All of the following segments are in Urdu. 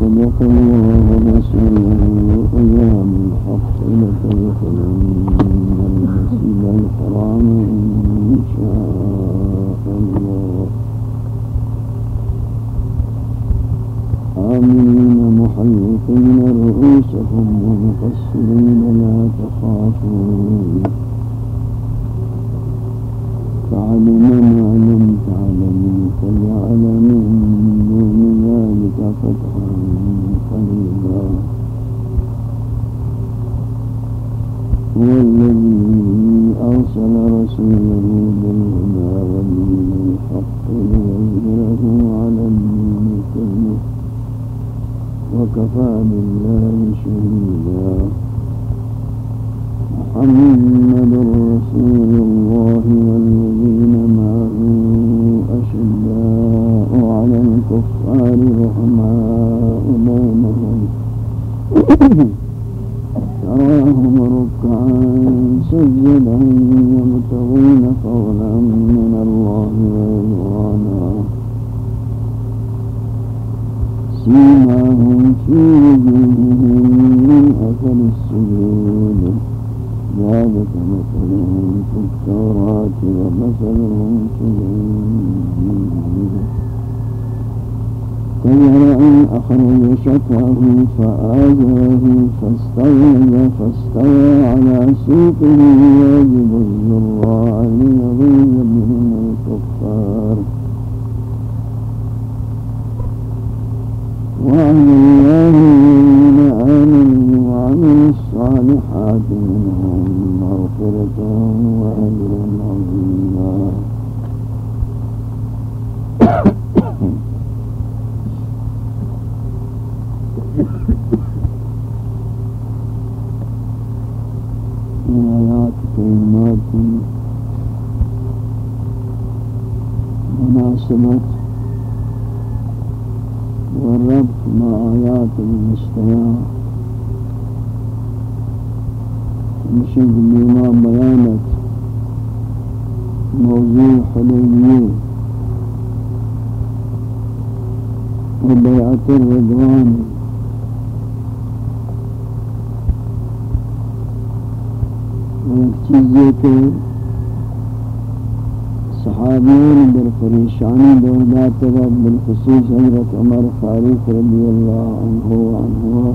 صدق الله ورسوله أيام الحق لتدخلن المسجد الحرام إن شاء الله آمنين محلقين رؤوسهم ومقصرين لا تخافون فعلم ما لم تعلموا فجعل من دون ذلك فتحا وكفى بالله مراتب بالخصوص حضرت عمر فاروق رضي الله عنه وعنه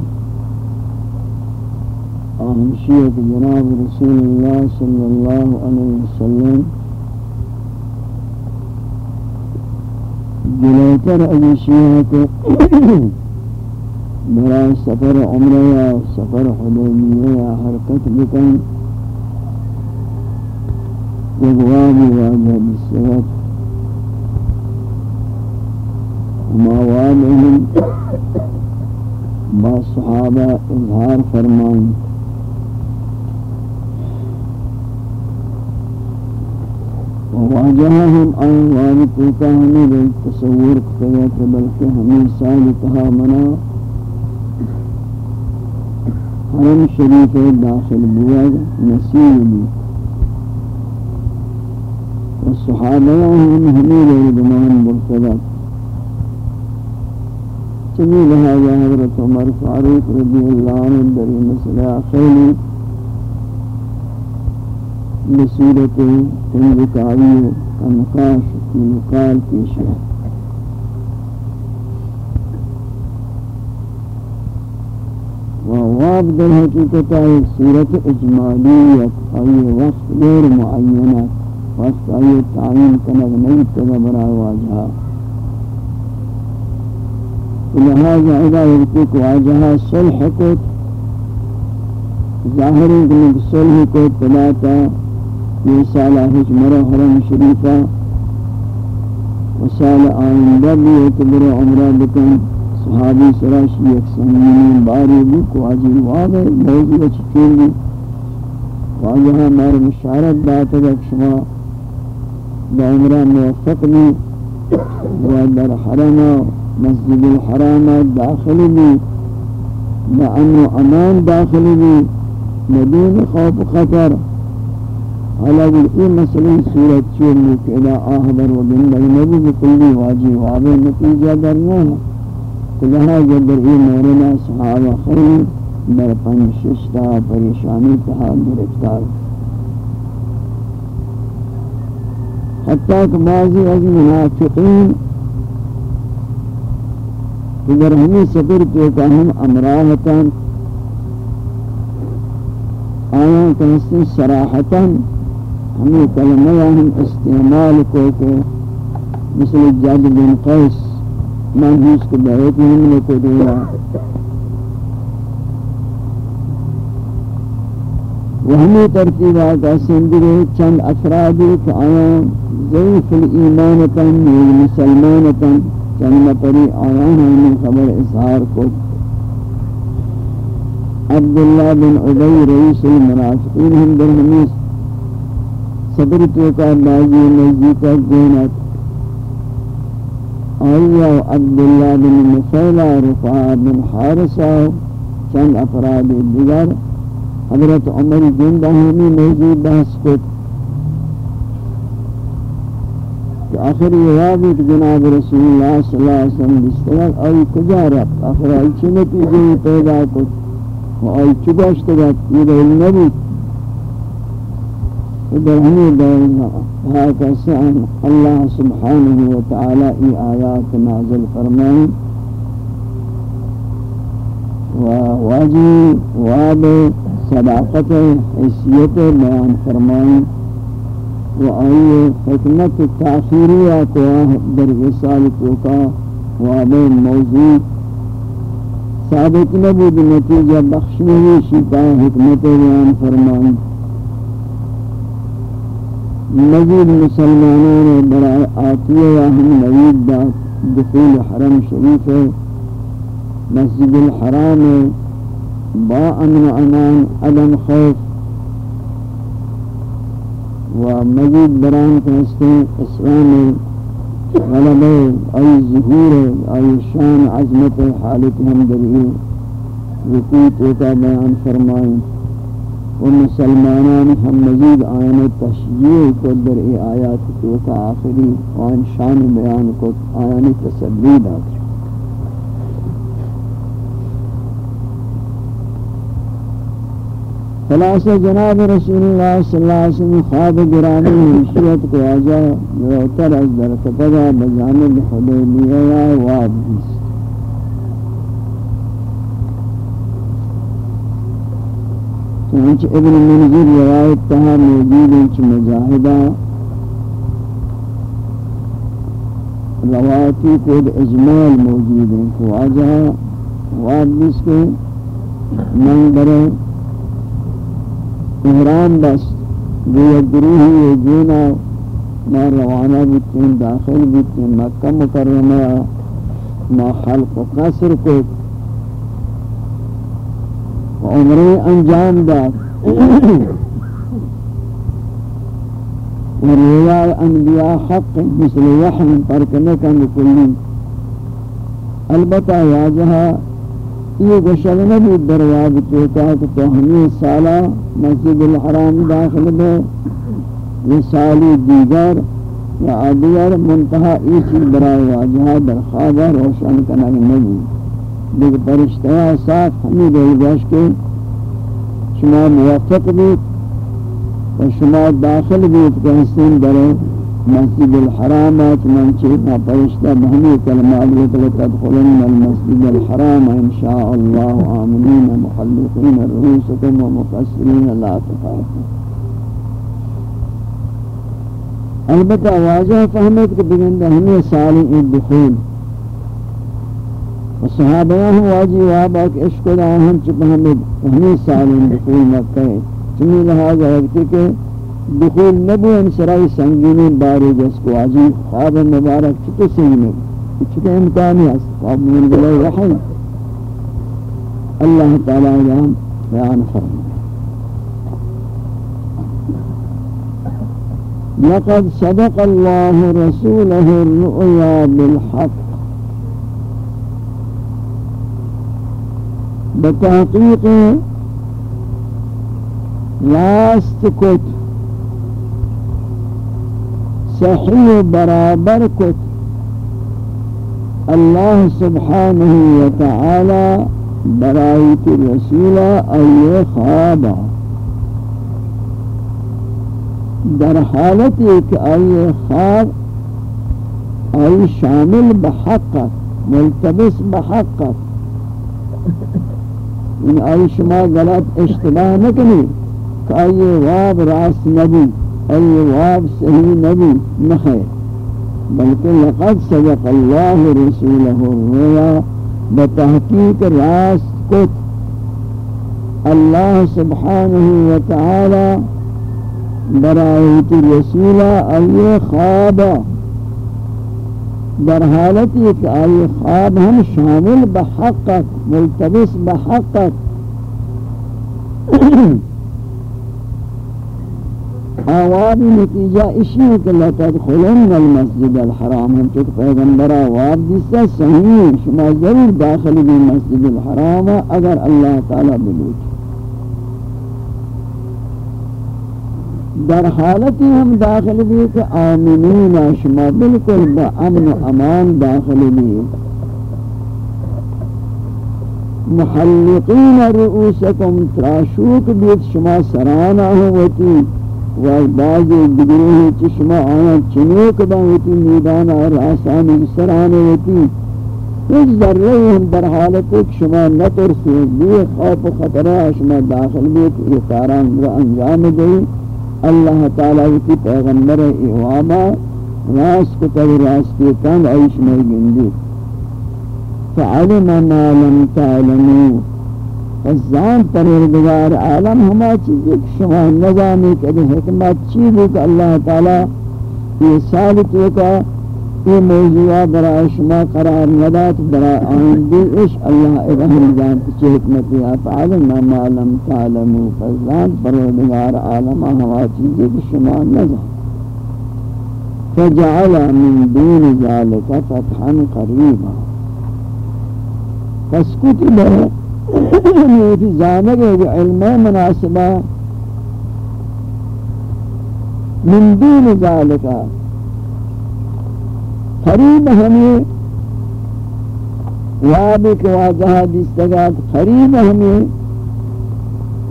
أهمشية جناب رسول الله صلى الله عليه وسلم. جلوتر أهمشية برا سفر عمرة يا سفر حدودية يا حركة بكم. وقوام واجه بالسواد ماوالهم با صحابة إظهار فرمان. وواجههم أن ذلك كان للتصور كتبات بلك همين سالتها منا حرم شريفه داخل بواد نسيب والصحابة هم همين للضمان مرتبط. سبيل هذا حضرت عمر فاروق رضي الله عنه دري مسئلہ خیلی بصورت انذکاری کا نقاش کی نقال پیش ہے وواب در اجمالیت ای وقت غیر معینت وقت آئی تعین کنگ نہیں تگا برا واجہا لہذا إذا یلکی کو واجہا صلح کو ظاہری کنگ صلح کو تلاتا یہ سالہ حج مرہ حرم شریفہ وسأل آئندہ بھی اعتبر عمرہ بکن صحابی سراشی ایک سنگین باری بھی کو عجیل واضح موضوع چکین بھی واجہا مار مشارت داتا شما بعمرہ موفق بھی و در مسجد الحرام داخل بھی بأمن أمان داخل بھی بدون خوف خطر. حالا بالئی مسئلہ صورت چونی کہ إلى آہدر و بندر نبی بکلی واجی وابے نتیجہ درنا کجہا جدر ای مورنا صحابہ خیلی در پنج ششتا پریشانی تہا گرفتار. حتیٰ کہ از منافقین اگر ہمیں سفر کے کہ ہم امراحتا آیاں کہ سراحتا ہمیں کلمہ ہم استعمال کو کہ مثل جاد بن قیس من ہیس کو بہت ہم نے کو دیا۔ وہمی ترتیبات سندر چند افرادی کہ آیاں ضعیف الایمان تن مسلمان تن چند پری آیاں ہمیں خبر اظہار کو۔ عبداللہ بن عبی رئیس المنافقین ہم در ہمیں صبر تو کا بازی نزدیکہ گونت آیا عبداللہ بن مفیلہ رفاہ بن حارسہ چند افراد دیگر۔ حضرت عمر زندہ ہمیں موجود بحث کو آخر یہ جناب رسول اللہ صلی اللہ علیہ وسلم بسترک آئی کجا رفت؟ آخر آئی چی نتیجے پیدا کو و آئی چی گوشتگت یہ دہل نبی در ہمیں دورنا ہاکا سعن اللہ سبحانہ وتعالی ای آیات نازل فرمائیں و واجی وابے صداقت حیثیت بیان فرمائیں و آئی حکمت تاخیریہ کو در وصال توکا وابے موضوع ثابت نبود نتیجہ بخشنی شکا حکمت بیان فرمائیں مزید مسلمانوں نے برائے آتیہ یا ہم نوید دا دخول حرم شریف ہے مسجد الحرام ہے با امن امان، عدم خوف و مزید بران کہستے اسلام غلبے ای ظہور ای شان عظمت حالت ہم دلی وقوت ایتا بیان فرمائیں. و مسلمانان ہم مزید آیان تشجیع کو در ای آیات تو کا آخری. آن شان بیان کو آیان تسلی داتا خلاصہ جناب رسول اللہ صلی اللہ علیہ وسلم خواب گرامی حیثیت کو آجا یوتر از در کتگا بجانب حدیبیہ واب دیس چنانچہ ابن منظر روایت تہا موجود انچ مجاہدہ۔ روایتی کود اجمال موجود ہیں کو آجا واب دیس کے من برے احرام بس گویا گروہی جینا ما روانہ بیتیں داخل بیتیں مکہ مکرمہ. ما خلق و قصر کو عمرے انجام داد. وریا انبیاء حق مثل وحن پرکنکن کلی. البتہ یا جہاں یہ گشل نبی درواب توتا تو ہمیں سالہ مسجد الحرام داخل بے یہ سالی دیگر یا آدیگر منتہا ایسی برای واجہا در خوابہ روشن کنگ نبی۔ دیکھ پرشتہ صاف ہمیں دے گوش کے شما موفق بیت و شما داخل بیت کہ حسین درے۔ مسجد الحرام من چیتا پرشتہ بہمی کلمات لکل تدخلن المسجد الحرام انشاء اللہ آمنین محلقین الرؤوسکم ومقصرین لا تخافون البتہ واضح فهمت کہ بگندہ ہمیں سالی الدخول صحابہ ہم واجی وابا کہ عشق دا ہم ہمیں سالی الدخول مکہ چنی لہذا وقتی کہ دخول نبو انسرائی سنگینی باری جس کو عجیب خواب مبارک چکے سنگینی چکے امکانی ہے خواب من گلے وحی اللہ تعالی جان بیان فرمائے. لقد صدق الله رسوله الرؤيا بالحق. بتحقيق راست کت صحیح برابر کت اللہ سبحانہ وتعالی برایت رسولہ ای خوابہ در حالت ایک آئی خواب آئی شامل بحقت ملتبس بحقت ان آئی شما غلط اشتباہ نکنی کہ آئی واب راس نبی آئی واب صحیح نبی نخیر بلکہ لقد صدق اللہ رسولہ الریا بتحقیق راس کت. اللہ سبحانہ وتعالی برایت رسولہ ای خواب، در حالتی کہ ای خواب ہم شامل بحقت ملتبس بحقت آواب نتیجہ اسی کہ لا تدخلن المسجد الحرام ہم چک پیغمبر آواب دیستا صحیح شما ضرور داخل بھی مسجد الحرام اگر اللہ تعالی بلوچ۔ در حالتی ہم داخل بھی کہ آمنین شما بالکل با امن و امان داخل بھی محلقین رؤوسکم تراشوک بیت، شما سرانا ہوتی و بعض دگروہ چشما آیا چنوک با ہوتی میدان اور آسانی سرانا ہوتی اس ذرے ہم در حالت ایک شما نترسی بھی خوف و خطرہ شما داخل بیت اختاران را انجام دئی اللہ تعالی کی پیغمبر اعواما راس کو تب راس کے کن عیش میں گندی فعلم ما لم تعلمو. فزان پروردگار عالم ہما چیز ایک شما نظامی کہ حکمت چیز ہے کہ اللہ تعالی یہ ثابت ہوگا یہ موضوع برای شما قرار ندات برای آئندی اش اللہ ارحم جان کی حکمت یا فعلم ما لم تعلمو فضلان پروردگار عالم ہوا چیزیں کہ شما نظر فجعل من دون ذالک فتحا قریبا۔ فسکتی بہت یہ زانگ ہے علم مناسبہ من دون ذالک قریب ہمیں وابی کے واجہہ دستگات قریب ہمیں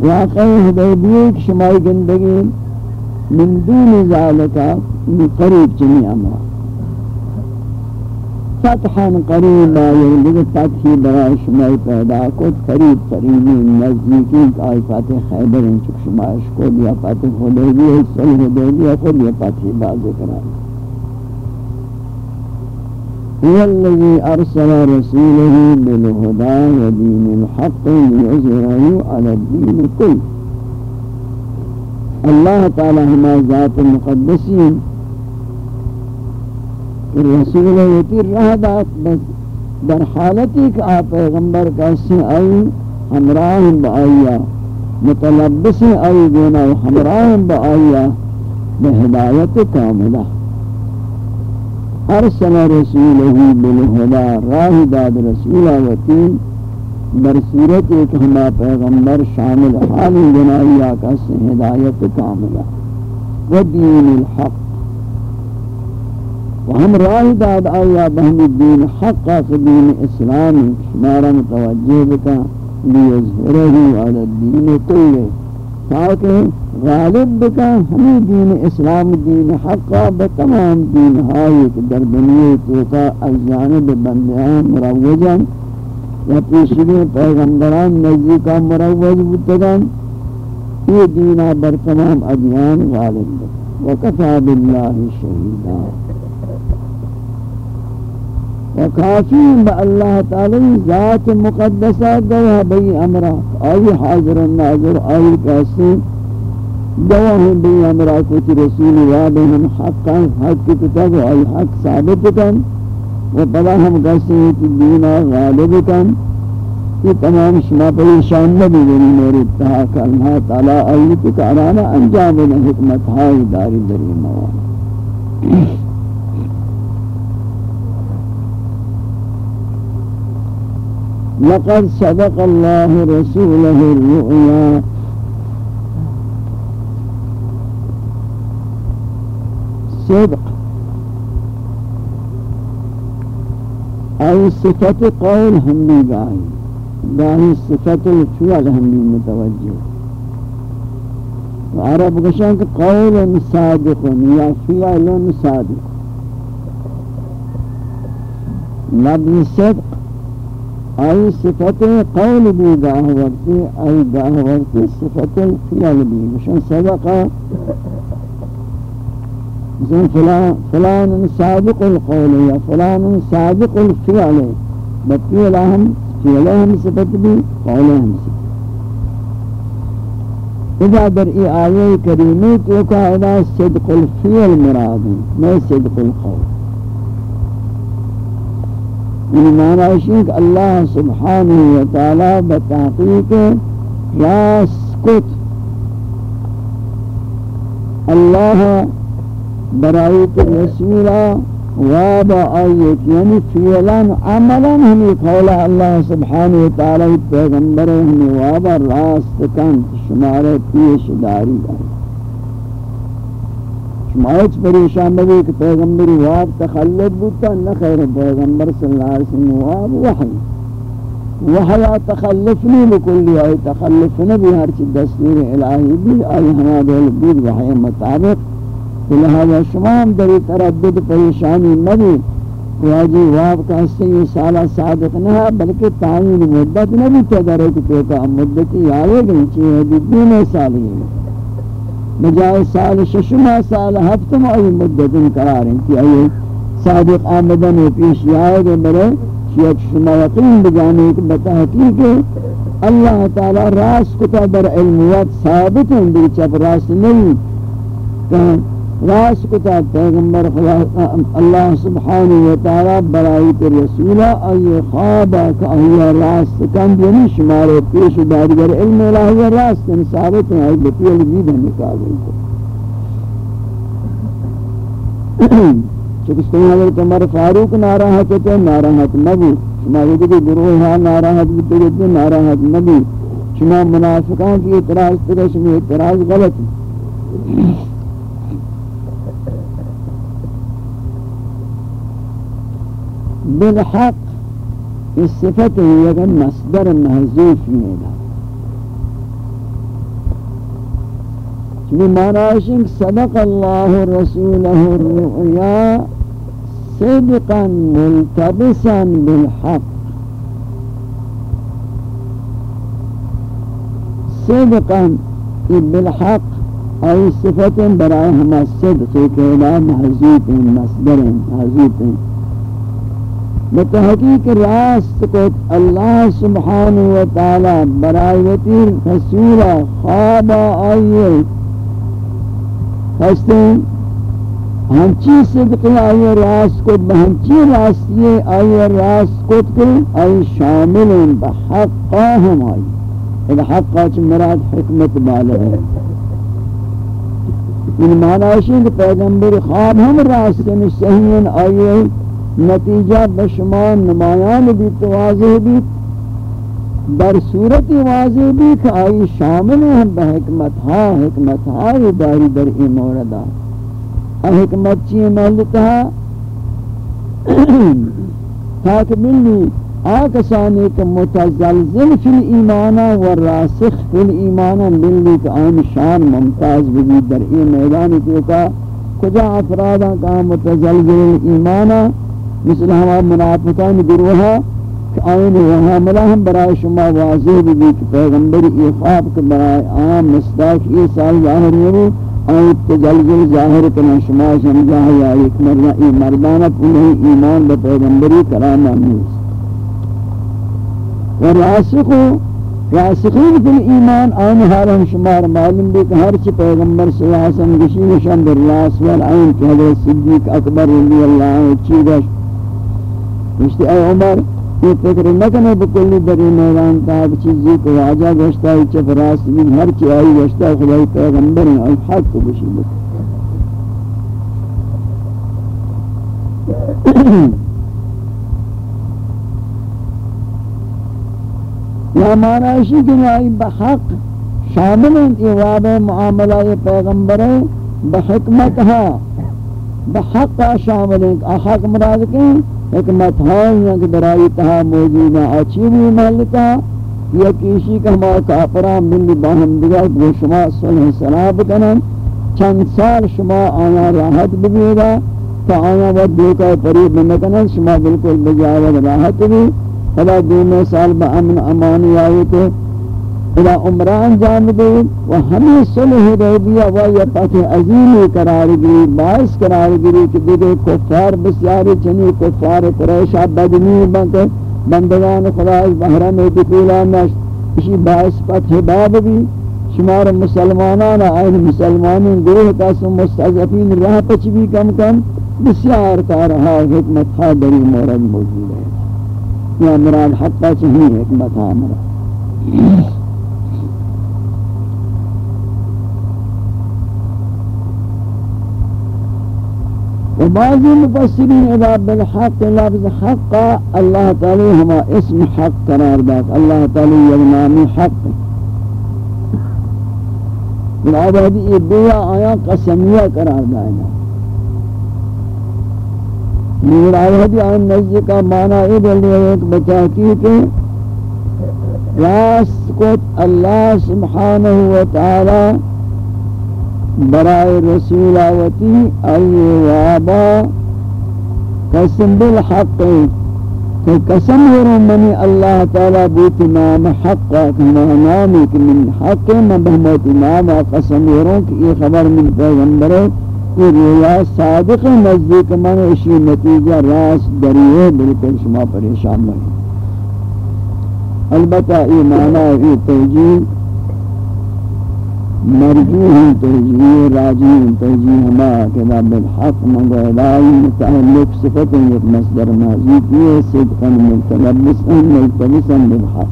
واقعی حدیبیہ کی شمائی گندگی، من دون ذالکا من قریب چنی امرا فتحا قریبا یہ لگے فتحی برای شمائی پیدا کت قریب قریبی نزدیکی آئی فتح خیبر انچک شمائش کو دیا فتح حدیبیہ صلح حدیبیہ خود یہ فتحی بازے کرائے هو الذي أرسل رسوله بالهدى ودين الحق ليظهره على الدين كله. اللہ تعالی ہما ذات المقدسین رسول ہوتی رہ دات بس در حالتی کہ آپ پیغمبر کا سے آئی ہمراہ بآیا متلبس آئی دینا ہمراہ بآیا بہدایت کاملہ۔ ارسل رسوله بالهدى راہ داد رسولہ وتی در صورت ایک ہما پیغمبر شامل حال بنائی آکا ہدایت کاملہ۔ و دین الحق۔ و ہم راہ داد آیا بہم دین حق دین اسلامی شمارا متوجہ بکا لیظہرہو علی الدین کلے تاکہ غالب بکا ہمیں دین اسلام دین حقا بتمام دین ہائی در دنیا توقع از جانب بندیان مروجن۔ یا پیشگی پیغمبران نزدیکا مروج بتگن یہ دینہ بر تمام ادیان غالب بکا۔ وکفا باللہ شہیدہ وکافی با اللہ تعالی ذات مقدسہ گوہ بی امرہ۔ آئی حاضر ناظر آئی کیسے گواہ بھی ہمرا کچھ رسول وعدہم حقا حق کتاب آئی حق ثابت کن۔ و بلا ہم دینا غالب کن۔ یہ تمام شما پریشان نبی گری میرے اتحاق اللہ تعالی آئی کی کارانا انجام حکمت ہائی داری دری موان لقد صدق الله رسوله الرؤيا. صدق أي صفة قول هم باعي باعي صفة الفعل هم متوجه. وعرب قشان قول صادق يا فعل صادق. مبني صدق آئی صفت قول بھی گاہ وقتی آئی گاہ وقتی صفت الفعل بھی گشن صدقہ مثلا فلان صادق القول یا فلان صادق الفعل. بقی لهم فعل هم صفت بھی قول هم صفت إذا در ای آیه کریمی تو قاعدہ صدق الفعل مراد ہے میں صدق القول. ان معنی ہے کہ اللہ سبحانہ و تعالی بتحقیق راس کت اللہ برایت رسولا وابا آیت یعنی فیلا عملا ہمیں قولا اللہ سبحانہ وتعالی پیغمبر ہمیں وابا راست کن شمارے پیش داری آئی شمایت پریشان بھی کہ پیغمبر واب تخلط بودتا نہ خیر پیغمبر صلی اللہ علیہ وسلم واب وحی. وحیا تخلفنی بکلی آئی تخلفنی بھی ہر چی دستور الہی بھی آئی ہما دول بود، وحی مطابق. لہذا شما دری تردد پریشانی نبی واجی واب کا حصہ یہ سالہ صادق نہ ہے بلکہ تعین مدت نبی تدرے کہ پیتا مدتی آئے گئی چیئے دی دین سالی بجائے سال ششمہ سال ہفتم آئی مدت قرار انتی آئے صادق آمدن پیش آئے گے برے شیعت شما یقین بجانے کہ بتحقیق اللہ تعالی راست کتا در علمیت ثابت ہیں بلچہ پر راست نہیں۔ کہ راس کتا پیغمبر خدا اللہ سبحانہ و تعالی برائی پر رسولہ ای خوابا کہ اللہ راست کن یعنی شمارے پیش دارگر علم الہی راست کن ثابت ہیں آئی بطی الگید ہم نکالیں چکستان حضرت عمر فاروق ناراحت ہے ناراحت نبی شما یہ کہ گروہ ہاں ناراحت بھی ناراحت نبی۔ شما منافقان کی اعتراض ترے شما اعتراض غلط ہے۔ بالحق الصفت هي مصدر محذوف میدا بمعنى صدق الله رسوله الرؤيا صدقا ملتبسا بالحق. صدقا بالحق أي صفة براء الصدق كلا محذوف مصدر محذوف بتحقیق راست کو اللہ سبحانہ و تعالی برایتی رسول خواب آئیے۔ ہستے ہنچی صدق آئیے راست کو بہنچی راستی آئیے راست کو آئی شامل بحق ہم آئی اذا حق چ مراد حکمت بالغ ہے ان معنی ہے کہ پیغمبر خواب ہم راستے میں صحیح آئیے۔ نتیجہ بشمان نمایان بھی توازح بھی، در صورت واضح بھی کہ آئی شامل ہیں بحکمت ہاں حکمت ہاں داری در ای موردہ حکمت چیئے محلتا تاک ملی آکسانی کہ متزلزل فی الایمانا و راسخ فی الایمانا ملی کہ آن شان ممتاز بھی در ای میدانی کیوں کیوکا کجا افرادہ کا متزلزل ایمانا مثل ہما منافقان گروہا کہ آئین وہاں ملا ہم برای شما واضح بھی کہ پیغمبر ای خواب کے برای عام مصداق یہ سال ظاہر ہوئی آئین تجلجل ظاہر کنا شما سمجھا ہے یا ایک مرنا ای مردانہ انہیں ایمان با پیغمبری کرامہ نیست. و راسخو راسخین فی ایمان آن حالم شمار معلوم بھی کہ ہر چی پیغمبر صلی اللہ علیہ وسلم گشی نشان در راس والعین کہ حضرت صدیق اکبر رضی اللہ عنہ چیدش مشتی اے عمر یہ فکر نکنے بکلی بری میدان تاک چیزی کو واجہ گشتا ہے چف راست من ہر چی آئی گشتا ہے، خدای پیغمبر ہیں اور حق کو بشی بکلی یا معنی اسی کہ آئی بحق شامل ہیں کہ واب معاملہ پیغمبر بحکمت ہاں بحق شامل ہیں حق مراد کے حکمت ہاں کہ برائی تہا موجود ہیں۔ اچھی بھی ملکا یا کسی کا ہمارا کافران من باہم دیگر وہ شما صلح سلاب کنن چند سال شما آیا راحت بگیرا۔ تا آیا وقت دیکھا قریب نکنن شما بالکل بجاوت راحت بھی۔ خدا دونے سال با امن امانی آئے کہ تو الى عمران جانب و ہمیں صلح حدیبیہ و یا فتح عظیمی قرار گری باعث قرار گری کہ دیکھے کفار بسیاری چنی، کفار قریشہ بدنی بنتے بندگان خدا اس بحرم دخولا نشت۔ اسی باعث فتح باب بھی شمار مسلمانان، آئین مسلمانین، گروہ قسم مستعزفین راہ پچ بھی کم کم۔ بسیار کارہا حکمت ہا دری مورد موجود ہے۔ یا مراد حتی چہی حکمت ہا، مراد۔ وبعض المفسرين اذا بالحق لفظ حق، الله تعالى هما اسم حق قرار داد. الله تعالى ينام حق. من هذه الدنيا آیا قسمیہ قرار دائنا من هذه آیان نزد کا معنی ادھر لیے ایک بچاکی کہ راست کت اللہ سبحانہ وتعالی برائے رسول آوتی ای وابا، قسم بالحق کہ قسم ورم منی اللہ تعالی بوت نام حق کما نامی کہ من حق من بہمت نام قسم ورم کہ یہ خبر من پیغمبر ہے، یہ رویا صادق نزدیک من اشی نتیجہ راس دریئے بلکل شما پریشان بنی البتہ یہ معنی یہ توجیح مرجوح تجزیه راجی تجزیه ہما کہ بالحق مغیلائی متعلق صفت ایک مصدر ماضی کیے صدقا ملتلبسا ملتبسا بالحق.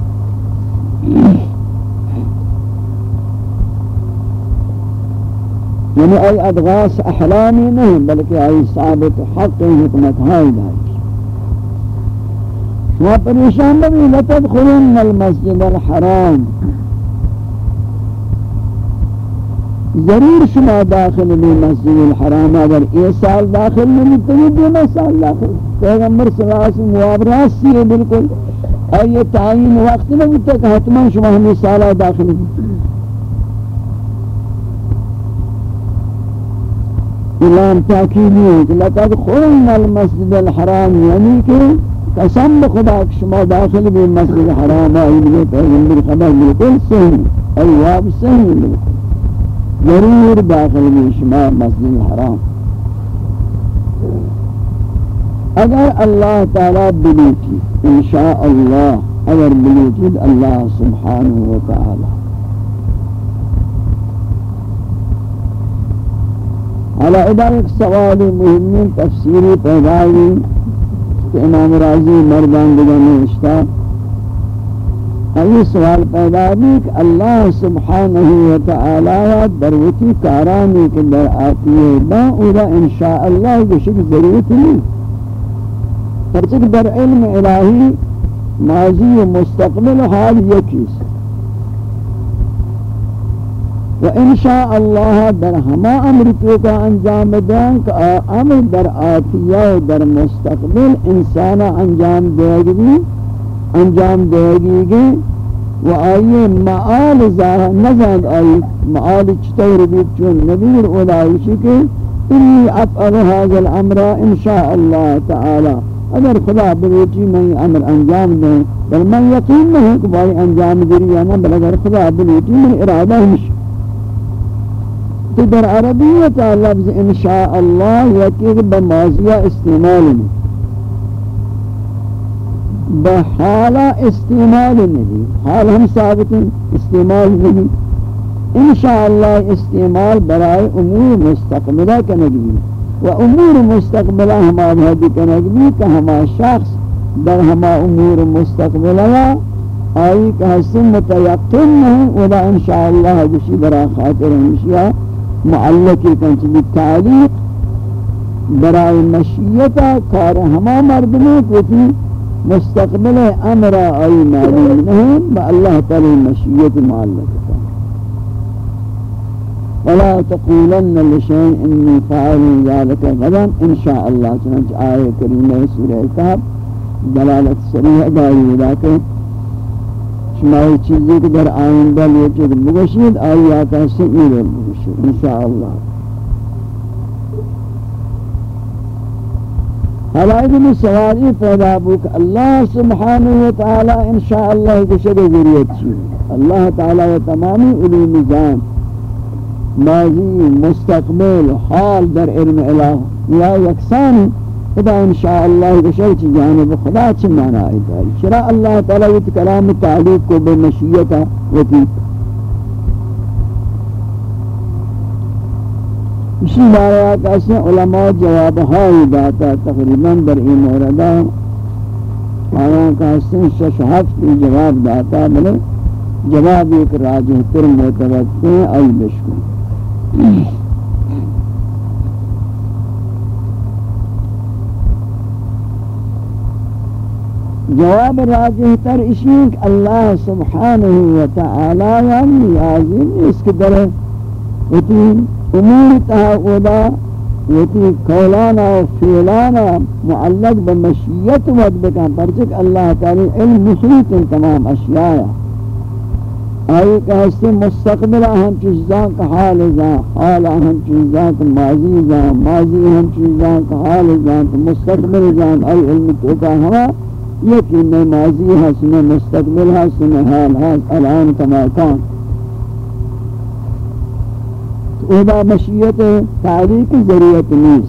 یعنی ای ادغاس احلامی نہیں بلکہ ای ثابت حق حکمت ہائی دائی شما پریشان بگی لتدخلن المسجد الحرام. ضرور شما داخل بھی مسجد الحرام اگر یہ سال داخل نہیں تو یہ دینا سال داخل. پیغمبر صلی اللہ علیہ وسلم موابرات سی ہے بالکل. اور یہ تعین وقت نہیں ہوتا کہ حتما شما ہمیں سالہ داخل بھی اعلان تاکیدی ہے کہ لقد خلنا المسجد الحرام یعنی کہ قسم بخدا کہ شما داخل بھی مسجد الحرام آئی پیغمبر خبر بالکل صحیح ایواب صحیح بالکل. ضرور داخل شما مسجد حرام اگر اللہ تعالی بلیتی انشاءاللہ اگر بلیتی اللہ سبحانہ وتعالی۔ حالا ادھر ایک سوال مهمی تفسیری پیدا ہوئی امام راضی مردان دیگر نوشتا ای سوال پیدا بھی کہ اللہ سبحانہ و تعالی دروتی کارانی کے در آتی ہے، با اولا انشاءاللہ گشک ضرورت نہیں۔ پرچک در علم الہی ماضی و مستقبل حال یکیس و انشاءاللہ در ہما امر کو کا انجام دیں کہ امر در آتیہ و در مستقبل انسان انجام دے گی۔ انجام دے گی گی و آئیے معال ظاہر نزد آئی معال چطور بیت چون نبیر اولائشی کے انی افعل هذا الامر انشاءاللہ تعالی اگر خدا بروچی میں أمر انجام دیں بل من یقین نہیں کہ بھائی انجام دری یا نہ بل اگر خدا بروچی میں ارادہ ہمش تو در عربیت لفظ انشاءاللہ یکی بماضیہ استعمال میں بحالا استعمال نہیں، حال ہم ثابت ہیں استعمال نہیں۔ انشاءاللہ استعمال برائے امور مستقبلہ کا نگوی و امور مستقبلہ ہما بھادی کا نگوی کہ ہما شخص در ہما امور مستقبلہ آئی کہ حسن متیقن نہیں ودا انشاءاللہ جسی برا خاطر ہمشیہ معلقی کنچ بھی تعلیق برائے مشیتا کار ہما مردمی کو تھی مستقبل أمر آئی معلوم مهم با اللہ تعالی مشیت معلق ولا تقولن لشيء اني فاعل ذلك غدا. ان شاء الله چنانچہ آیه کریمه سوره کهف دلالت صریح داری ذاته شما چیزی که در آینده لیچه بگوشید آیات هستی میره بگوشید. ان شاء الله حالات میں سوالی پیدا بک اللہ سبحانہ وتعالی انشاءاللہ کشد ذریعت چیز اللہ تعالی و تمامی علوم جان ماضی مستقبل حال در علم الہ یا یکسانی خدا انشاءاللہ کشد چی جانب خدا چی معنی آئی داری؟ شرع اللہ تعالی و کلام تعلیق کو بے مشیتا وطیب اسی بارے کیسے علماء جواب ہائی داتا تقریباً در این موردہ آیا کیسے شش ہفت جواب داتا بلے؟ جواب ایک راجہ تر متوقع ای بشکو جواب راجہ تر اشیق اللہ سبحانہ وتعالی یعنی عظیم اس کے در امور تعاقدا یتی کولانا و فیلانا معلق بمشیت ود بکن. پرچک اللہ تعالی علم محیط تمام اشیاء. آئی کہ ہستے مستقبل ہم چیزان کا حال زان، حال ہم چیزان کا ماضی زان، ماضی ہم چیزان کا حال زان مستقبل زان. آئی علم توکا ہوا یکی میں ماضی حسن مستقبل حسن حال حال الان کما ادا مشیت تاریخ ذریعت نیس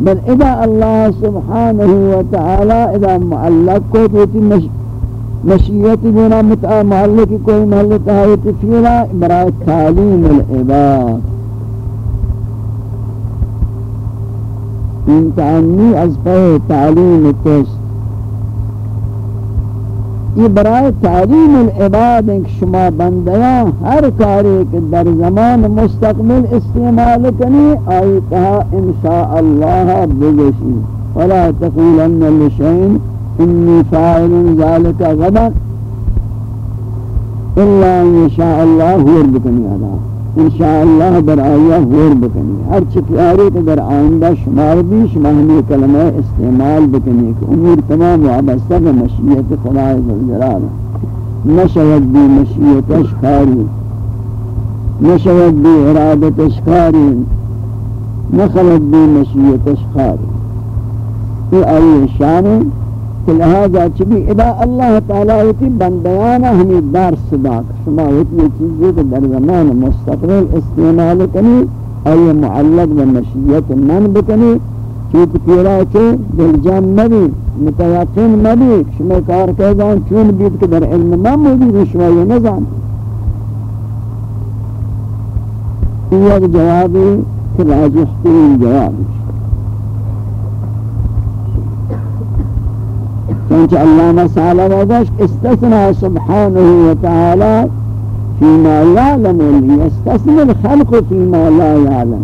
بل ادا اللہ سبحانہ وتعالی ادا معلق کو تیتی مشیت بنا معلق کوئی محلت آیت فیلا برای تعلیم العباد. إن تعنی از پہ تعلیم تست یہ برائے تعلیم العباد ہیں کہ شما بندیاں ہر کاری کے در زمان مستقبل استعمال کنی آئی کہا انشاءاللہ بگشی۔ ولا تقولن لشین انی فاعل ذالک غدا۔ اللہ انشاءاللہ ہور بکنی آدھا انشاءاللہ در آیا غور بکنی۔ ہر چکیاری کے در آئندہ شمار بھی شماہمی کلمہ استعمال بکنی کہ امور تمام وابستہ مشیت خدای ذلجلال نشود بھی مشیت اشکاری۔ نشود بھی ارادت اشکاری۔ نخلد بھی مشیت اشکاری۔ یہ آئی شان لہذا چبی ادا اللہ تعالیٰ ہوتی بندیانا ہمیں دار صداق شما ہوتی یہ چیزیں کہ در زمان مستقبل استعمال کنی آئی معلق و مشیت من بکنی چیت پیرا کے دل جان مبی متیقین مبی شما کار کہہ جان چون بیت کہ در علم من موجود شما یہ نظام یہ جوابی کہ راجح ترین جواب چونچہ اللہ مسالہ وگش استثناء سبحانه وتعالى فيما يعلم يستثنى الخلق فيما لا يعلم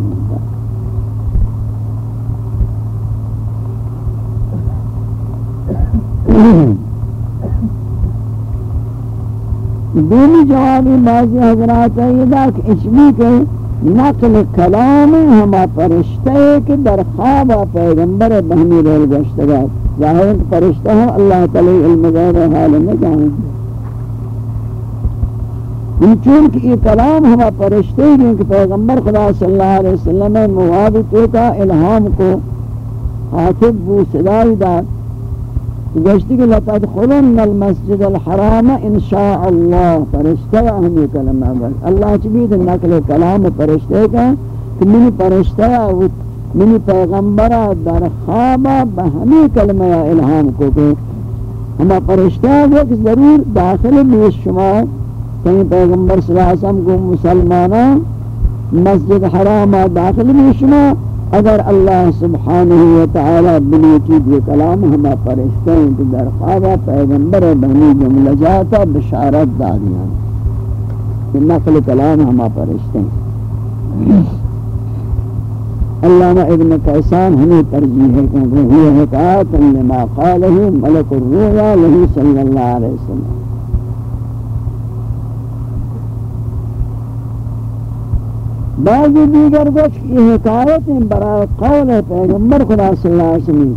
دونی جوابی بعضی حضرات ہے یہ کہ اشمی کے نقل کلام ہما پرشتے کے در خواب پیغمبر بہمی رہل گشتگات ظاہر فرشتہ ہوں اللہ تعالی علم غیر حال میں جانیں یہ چونکہ یہ کلام ہما فرشتے ہیں کہ پیغمبر خدا صلی اللہ علیہ وسلم نے موابط ہوتا الہام کو حاطب بو صدای دار گشتی کہ لتدخلن المسجد الحرام انشاءاللہ۔ فرشتہ ہم یہ کلمہ اللہ چبید نقل کلام فرشتے کا، کہ منی فرشتہ منی پیغمبر در خواب بہمی کلمہ الہام کو کہ ہما پرشتہ وقت ضرور داخل بیش شما کہیں پیغمبر صلی اللہ علیہ وسلم کو مسلمانا مسجد حرام داخل بیش شما اگر اللہ سبحانہ و وتعالی بلیتید یہ کلام ہما پرشتہ ہیں کہ در خواب پیغمبر بہمی جملہ جاتا بشارت دادیاں کہ نقل کلام ہما پرشتہ ہیں علامہ ابن قیسان ہمیں ترجیح ہے کہ وہ حکایت لما قاله ملک الروح له صلی اللہ علیہ وسلم۔ بعضی دیگر گوش یہ حکایت برای قول پیغمبر خدا صلی اللہ علیہ وسلم۔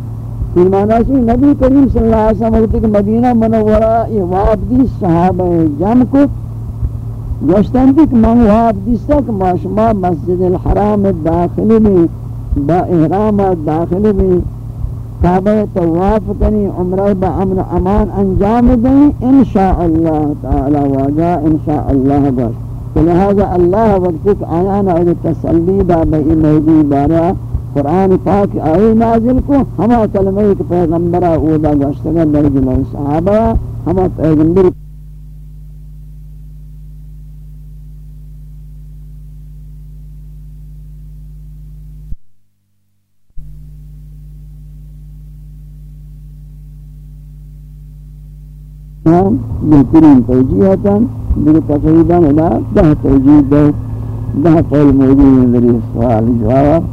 پھر معنی سے نبی کریم صلی اللہ علیہ وسلم وقت کہ مدینہ منورہ یہ وابدی صحابہ جم کو گوشتن کہ من وابدی سک ماشما مسجد الحرام داخلی میں با احرام داخلی میں کعبہ طواف کنی عمرہ با امن امان انجام دیں انشاءاللہ تعالی واجہ انشاءاللہ گوشت لہذا اللہ وقت آیانا تسلی دا بئی مہدی بارا قرآن پاک آئی نازل کو، ہما کلمہ ایک پیغمبرہ اودا گوشتگا در جلو صحابہ ہما پیغمبر بہترین توجیہ تھا دیکھ تقریباً دہ توجیہ دہ دہ قول موجود ہیں در سوال جواب.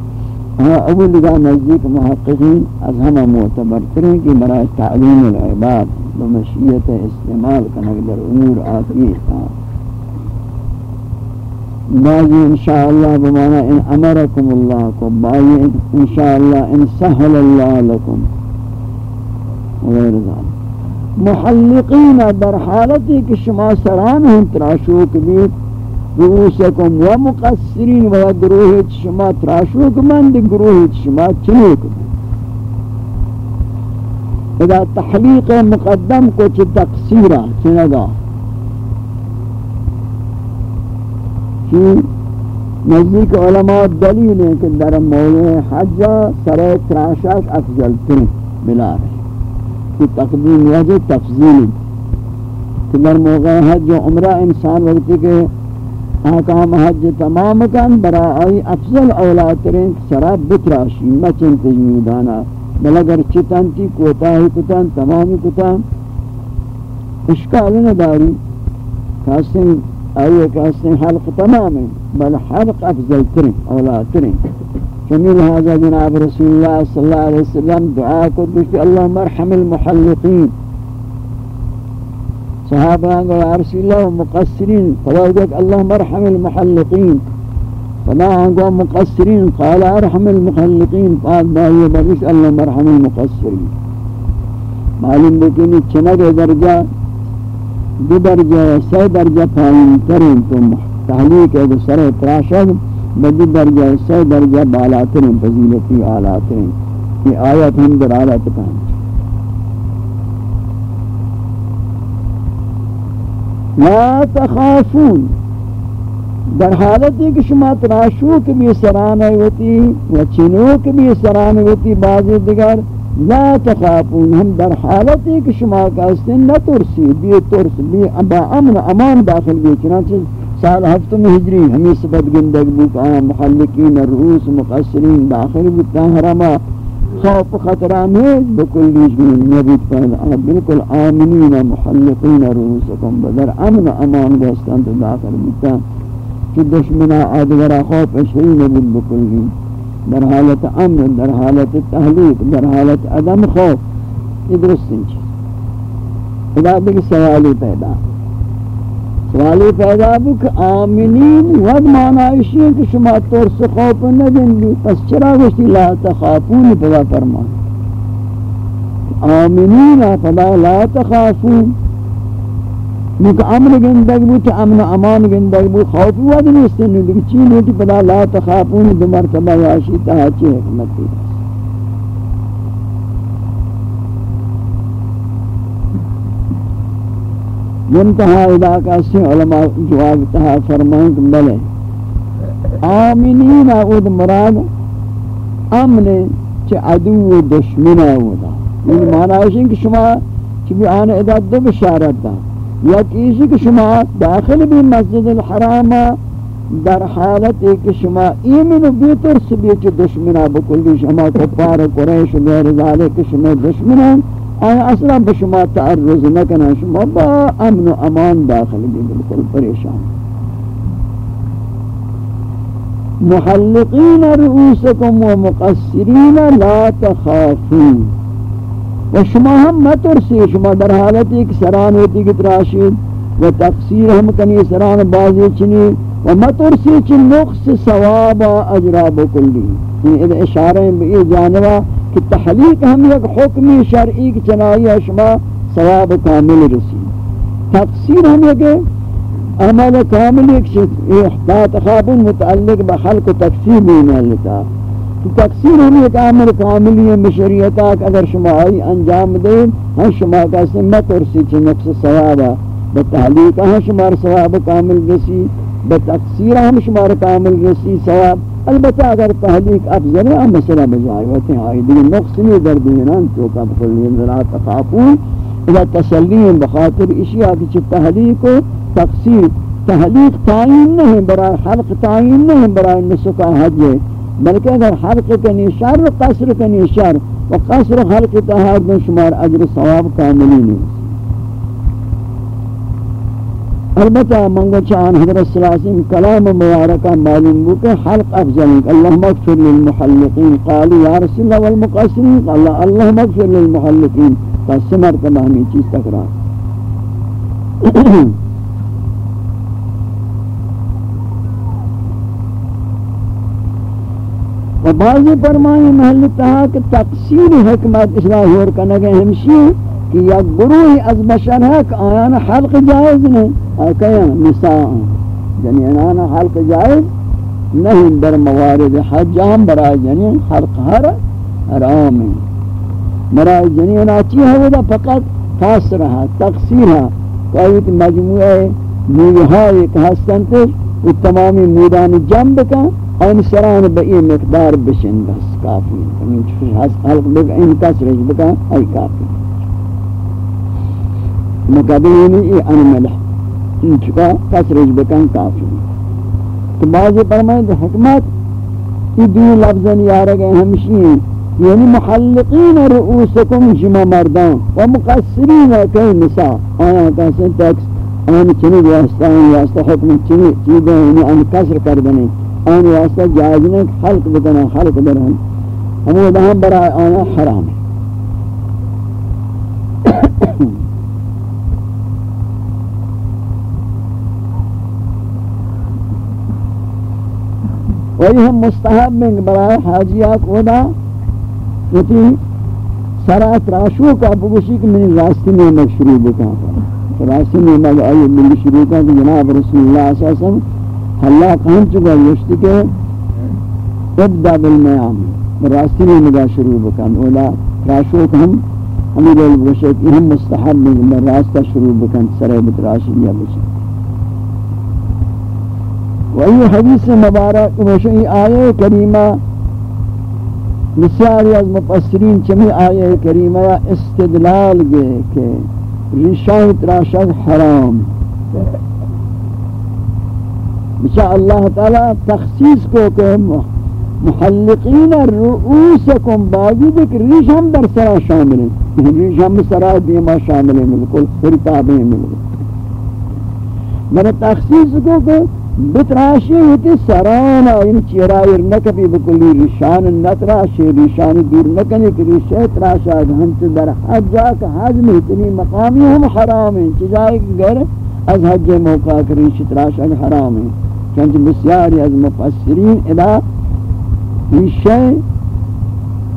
اول لگا نزدیک محققین از ہمہ معتبر کریں کہ برای تعلیم العباد بمشیت استعمال کنک در امور آتی بعضی انشاءاللہ بمانا ان امرکم اللہ کو، بعضی انشاءاللہ ان سہل اللہ لکم. وغیر ذلك. محلقین در حالتی کہ شما سران ہم تراشوک بیت رؤوسكم ومقصرين ويدروه شما تراشوك من دي گروه شما چنوك اذا تحلیق مقدم کو چھ تقصیرہ چنگا نزدیک علماء دلیل ہیں کہ در موضوع حجہ سر تراشک افضل ترین بلا رہے کہ تقدیم یہ تفضیل کہ در موقع حج و عمرہ انسان وقتی کہ احکام حج تمام کن، برای افضل اولاد ترین شراب بتراشی، مچن تجمیدانا بل اگر چتن تی کوتاہی کتن، تمامی کتن۔ اشکال نداری کاسن آئیے کاسن حلق تمام بل حلق افضل ترین اولاد ترین چمی لہذا جناب رسول اللہ صلی اللہ علیہ وسلم دعا کو کہ اللہ مرحم المحلقین۔ صحابہ گو رسول اللہ مقصرین فلا جاک اللہ مرحم المحلقین۔ فلا گو مقصرین، قال ارحم المحلقین، قال باہی بغیش اللہ مرحم المقصرین۔ معلوم بکنی چنگ درجہ، دو درجہ سی درجہ پائین ترین تم تحلیق ہے، سر تراشد بدی درجہ سی درجہ بالاترین فضیلتی آلاترین یہ آیت ہم در آلات کہاں لا تخافون۔ در حالتی کہ شما تراشوک بھی سران ہوتی و چنوک بھی سران ہوتی بعضی دیگر، لا تخافون۔ ہم در حالتی کہ شما کہستے نہ ترسی بھی ترس بھی با امن، امان داخل بھی چنانچہ سال ہفتم ہجری ہمیں سبت گندگ بوک محلقین رؤوس مقصرین داخل بتا حرمہ خوف خطران ہے بکل لیجمین نبیت پہل بلکل آمنین محلقین روسکم بدر امن امان گستان تو داخل بیتا کہ دشمنا آدگرہ خوف اشری نبیت بکل لی در حالت امن، در حالت تحلیق، در حالت عدم خوف. یہ درست انچہ خدا دیکھ سوالی پیدا. سوالی پیدا بک آمینین ود معنی ہے کہ شما ترس خوف ندن بھی پس چرا گوشتی لا تخافون پدا فرمان؟ آمینین پدا لا تخافون. مک امر گندگ بو کہ امن امان گندگ بو خوف ود نیستن لیکن چین ہوتی پدا لا تخافون دو مرتبہ یاشی تحچی حکمت ہے منتہا علاقہ سے علماء جواب تہا فرمائیں کہ بلے آمینین اود مراد امن چھ عدو و دشمن اودا یعنی معنی ہے کہ شما چھ بھی آنے ادا دو بشارت دا۔ یا کسی کہ شما داخل بھی مسجد الحرام در حالت ایک شما ایمن و بیتر سبیت دشمنہ بکلی شما کفار قریش و غیر ذالک شما دشمنہ آیا اصلا بشما تعرض نکنا شما با امن و امان داخل بھی بالکل پریشان. محلقین رؤوسکم و مقصرین لا تخافون. و شما ہم مترسی شما در حالت ایک سران ہوتی کی تراشید و تقصیر ہم کنی، سران بازی چنی، و مترسی چی نقص ثواب اجراب کلی. یہ اشارہ ہیں بئی جانبا کہ تحلیق ہم یک حکمی شرعی کی چنائی شما ثواب کامل رسی تقصیر ہم یک عمل کامل ایک احتاط خواب متعلق بخلق تقصیر بھی محلتا کہ تقصیر ہم یک عمل کاملی بشریعتا کہ اگر شما آئی انجام دیں ہاں ہم شما کا سمت ارسی چی نقص ثوابا بتحلیق ہم ہاں شمار ثواب کامل رسی۔ بتقصیر ہم ہاں شمار کامل رسی ثواب۔ البتہ اگر تحلیق افضل ہے ہم مسئلہ بجائے ہوتے ہیں آئی دیگر نقص نہیں در دینان تو کا ذرا تخافون اذا تسلیم بخاطر اشیاء کی چھ تحلیق و تقصیر تحلیق تعین نہیں برای حلق، تعین نہیں برای نسکہ حج بلکہ اگر حلق کنی شر قصر کنی شر و قصر حلق تحاد شمار اجر ثواب کاملی نہیں۔ البتہ منگا چاہن حضرت صلی اللہ علیہ وسلم کلام مبارکہ معلوم ہو کہ حلق افضل اللہم اغفر للمحلقین۔ قالوا یا رسول اللہ والمقاصرین۔ قال اللہم اغفر للمحلقین۔ فس مرتبہ ہمیں چیز تکرار و بعضی فرمائی محل کہ تقسیر حکمت اصلاح ہور کنگے ہمشی کہ یا گروہ از بشر ہے کہ آیان حلق جائز نہیں آکیا نساء یعنی آیان حلق جائز نہیں، در موارد حج ہم برای یعنی جنین حلق ہر حرام ہے برای یعنی جنین آچی ہے وہ فقط خاص رہا تقصیر ہے۔ کوئی مجموعہ مویہائی کہ ہستن تے وہ تمامی میدان جنب کا ان سران بئی مقدار بشن، بس کافی یعنی حلق بکا ان کسرش بکا ای کافی مقابلینی ای انملہ ان چکا کسرج بکن کافی۔ تو بعضی فرمائیں کہ حکمت، ای دو لفظن یارگے ہمشی یعنی محلقین رؤوسکم جمع مردان و مقصرین کئی نساء آیا کہتے ہیں ٹیکس آن چنی واسطہ، آن واسطہ حکم چنی چیزیں یعنی آن کسر کردنے آن واسطہ جائزنے خلق بکنا، خلق برہن ہمیں وہاں برای آیا حرام ہے۔ وہی ہم مستحب میں برای حاجیات ودا ہوتی سرا تراشو کا بگوشی کہ میں راستی میں میں شروع بکا راستی میں میں آئی ملی شروع کا کہ جناب رسول اللہ صلی اللہ علیہ وسلم اللہ کہن چکا یشتی کے ابدا بالمیام راستی میں میں شروع بکا اولا تراشو کا ہم ہمیں دول بگوشی کہ ہم مستحب میں راستہ شروع بکا سرا بتراشی یا بچے وہی حدیث مبارک مشہی آیے کریمہ بسیاری از مفسرین چمی آیے کریمہ استدلال گئے کہ ریشان تراشد حرام بچہ اللہ تعالی تخصیص کو کہ محلقین رؤوسکم باقی دیکھ ریش ہم در سرا شامل ہیں۔ ریش ہم سرا دیما شامل ہیں ملکل خرطاب ہیں۔ ملکل میں نے تخصیص کو کہ بتراشی ہوتی سرانا ان چیرائی نکبی بکلی ریشان نتراشی ریشان دور نکنی کہ ریشہ تراشا ہم در حج جا کہ حج اتنی مقامی ہم حرام ہیں چجائے گر از حج موقع کہ ریش تراشا حرام ہیں۔ چونچہ بسیاری از مفسرین ادا ریشہ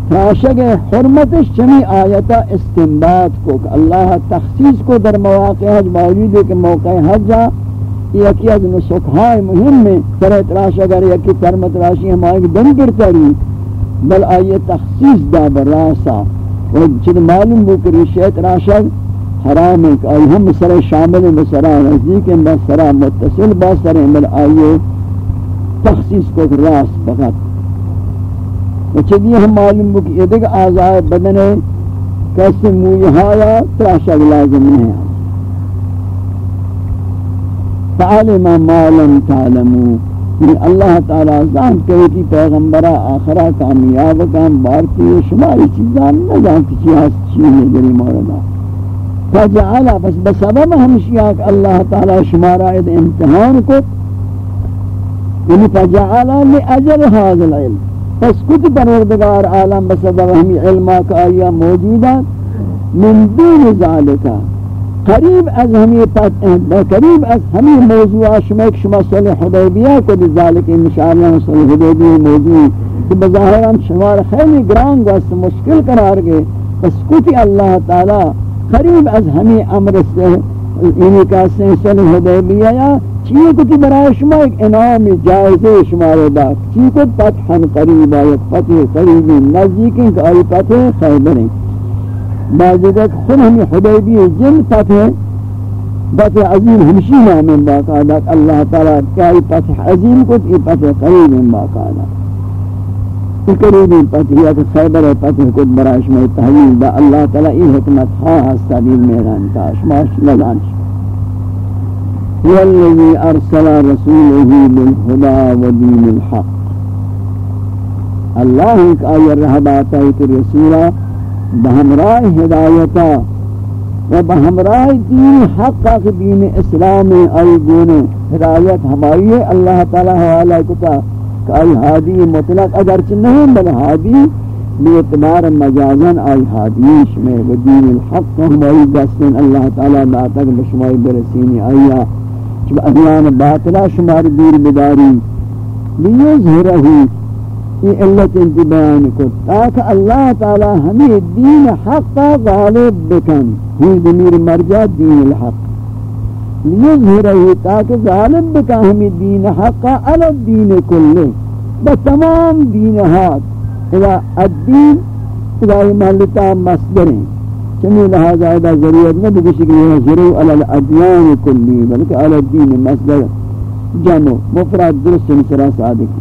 تراشا کے حرمتش چمی آیتا استنباد کو، کہ اللہ تخصیص کو در مواقع حج موجود ہے کہ موقع حج جا یکی از نسخهای مهم سر اعتراش اگر یکی فرم اعتراشی ہماری دن گرتاری بل آئیے تخصیص دا براسا و چند معلوم بو کہ ریشہ اعتراشا حرام ہے کہ آئی ہم سر شامل بسرا نزدیک ہیں بسرا متصل بسر ہیں، بل آئیے تخصیص کو راس فقط۔ و چندی ہم معلوم بو کہ یہ دیکھ آزائے بدن ہے، کیسے مویہایا تراشا لازم نہیں ہے۔ تعلم ما لم تعلمو یعنی اللہ تعالی زان کہے کہ پیغمبرہ آخرہ کامیاب کام بارتی ہے شماری چیزان نہ جانتی چی ہست چیز ہے جری موردہ فجعلا بس بسبب ہمشیاء کہ اللہ تعالی شمارہ اد امتحان کو یعنی فجعلا لأجل هذا العلم پس کچھ پروردگار عالم بسبب ہمی علمہ کا آیا موجودہ من دون ذالکہ قریب از ہمیں قریب از ہمیں موضوع شما ایک شما صلح حدیبیہ کو بذالک انشاءاللہ صلح حدیبیہ موضوع. کہ بظاہر ہم شمار خیلی گران گوست مشکل قرار گئے بس کتی اللہ تعالی، قریب از ہمیں امر سے یعنی کہتے صلح حدیبیہ یا چیئے کو کتی برای شما ایک انعام جائزے شما شمار دا چیئے کت فتحا قریبا یک فتح قریبی نزدیکیں کہ آئی فتح خیبریں بعض کہ خود ہمیں حدیبی جن فتح فتح عظیم ہمشی نام باقاعدہ اللہ تعالیٰ کیا یہ فتح عظیم کو ای فتح قریب باقاعدہ ای قریبی فتح یا کہ خیبر فتح کو براش میں تحویل دا اللہ تعالیٰ ای حکمت ہاں ہستا دیل میران تاش، ماش لگانش۔ هو الذي أرسل رسوله بالهدى ودين الحق۔ الله كأي الرهبات رسوله بہمراہ ہدایتا و بہمراہ دین حقا کی دین اسلام ای دین ہدایت ہماری اللہ تعالی حوالہ کتا کہ ای حادی مطلق اگرچہ نہیں، بل حادی بیعتبار مجازن ای حادیش میں و دین الحق ہماری دستن اللہ تعالی داتک بشمائی برسینی آیا چب ادیان باطلہ شمار دیر بداری لیظہرہی یہ علت انتی بیان کو، تاکہ اللہ تعالی ہمیں دین حق غالب بکن۔ ہی دمیر مرجع دین الحق۔ لیظہرہی تاکہ غالب بکن ہمیں دین حق علی الدین کلے بتمام دین حق اذا الدین اذا محلتا مصدریں چنی لہذا اذا ضرورت نہ بکشی کہ یہ ضرور علی الادیان کلی بلکہ علی الدین مصدر جمع، مفرد درست نسرہ صادق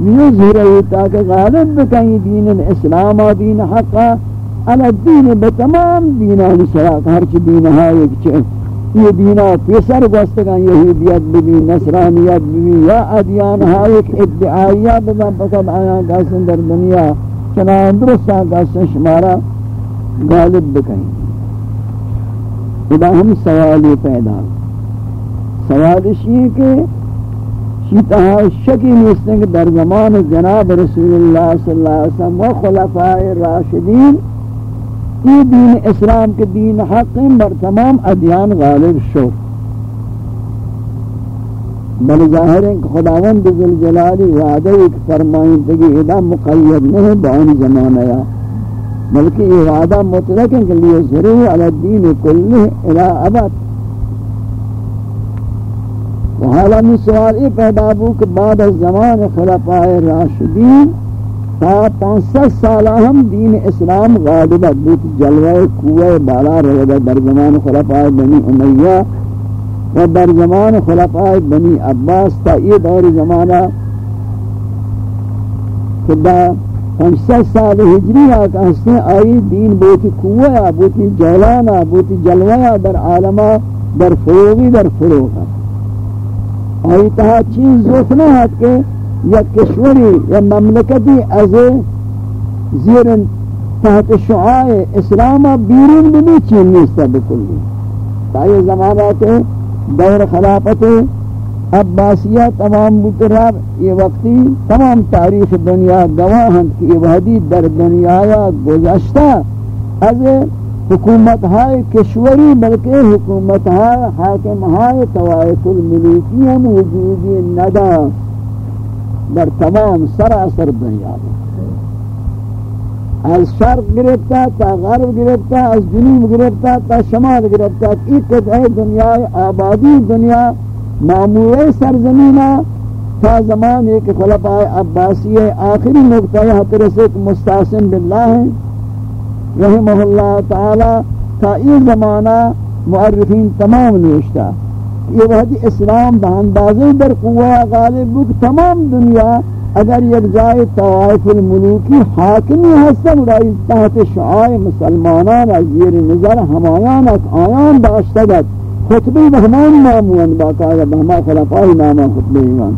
ہے یظہرہی تاکہ غالب بکئی دین الاسلام دین حقا علی الدین بتمام دینان سراک ہرچ دینہا ایک چھے یہ دینہ پیسر گوستگاں یہودیت بھی نصرانیت بھی یا ادیان ادیانہا ایک ادعائیہ بزن پکب آیا گاسن در دنیا چنان درستہ گاسن شمارا غالب بکئی ادا ہم سوالی پیدا سوال اسی کہ شیطہ شکی نیستیں کہ در زمان جناب رسول اللہ صلی اللہ علیہ وسلم و خلفاء راشدین یہ دین اسلام کے دین حق بر تمام ادیان غالب شو بل ظاہر ہے کہ خداوند ذوالجلال وعدہ ایک فرمائیں کہ ادا مقید نہیں بان زمانہ یا بلکہ یہ وعدہ مطلق ہے کہ لیے ضرور علی الدین کلہ الى ابد. و حالا می سوال ای پیدا بو کہ بعد از زمان خلفاء راشدین تا پانسد سالہ ہم دین اسلام غالبت بوت جلوہ قوہ بالا رہے در زمان خلفاء بنی امیہ و در زمان خلفاء بنی عباس تا یہ دور زمانہ خدا پانسد سال ہجری آکا ہستے آئی دین بوتی قوہ بوتی جولانا بوتی جلوہ در عالمہ، در فروغی، در فروغ آئی تہا چیز روکنا ہے کہ یا کشوری، یا مملکتی از زیر تحت شعاع اسلام بیرون بھی چین نیستا بکلی۔ تا یہ زمانہ کے دور خلافت عباسیہ تمام بطراب یہ وقتی تمام تاریخ دنیا گواہن کی وحدی در دنیا گزشتہ از حکومت ہائے کشوری بلکہ حکومت ہائے حاکم ہائے طوائف الملوکین وجودی ندا در تمام سراسر دنیا از شرق گرفتا تا غرب گرفتا، از جنوب گرفتا تا شمال گرفتا، ایک قطعہ دنیا، آبادی دنیا معمول سرزمینہ تا زمان ایک خلفاء عباسی آخری نقطہ حتی رسک مستعصم باللہ ہیں رحمہ اللہ تعالی تا یہ زمانہ معرفین تمام نوشتا یہ وحدی اسلام بہندازے در قوہ غالب بک تمام دنیا اگر یک جائے طوائف الملوکی حاکمی حسن رائی تحت شعاع مسلمانان از زیر نظر ہمایان از آیان داشتگت خطبی بہمان ناموان باقایا بہما خلفائی ناما خطبی ایمان.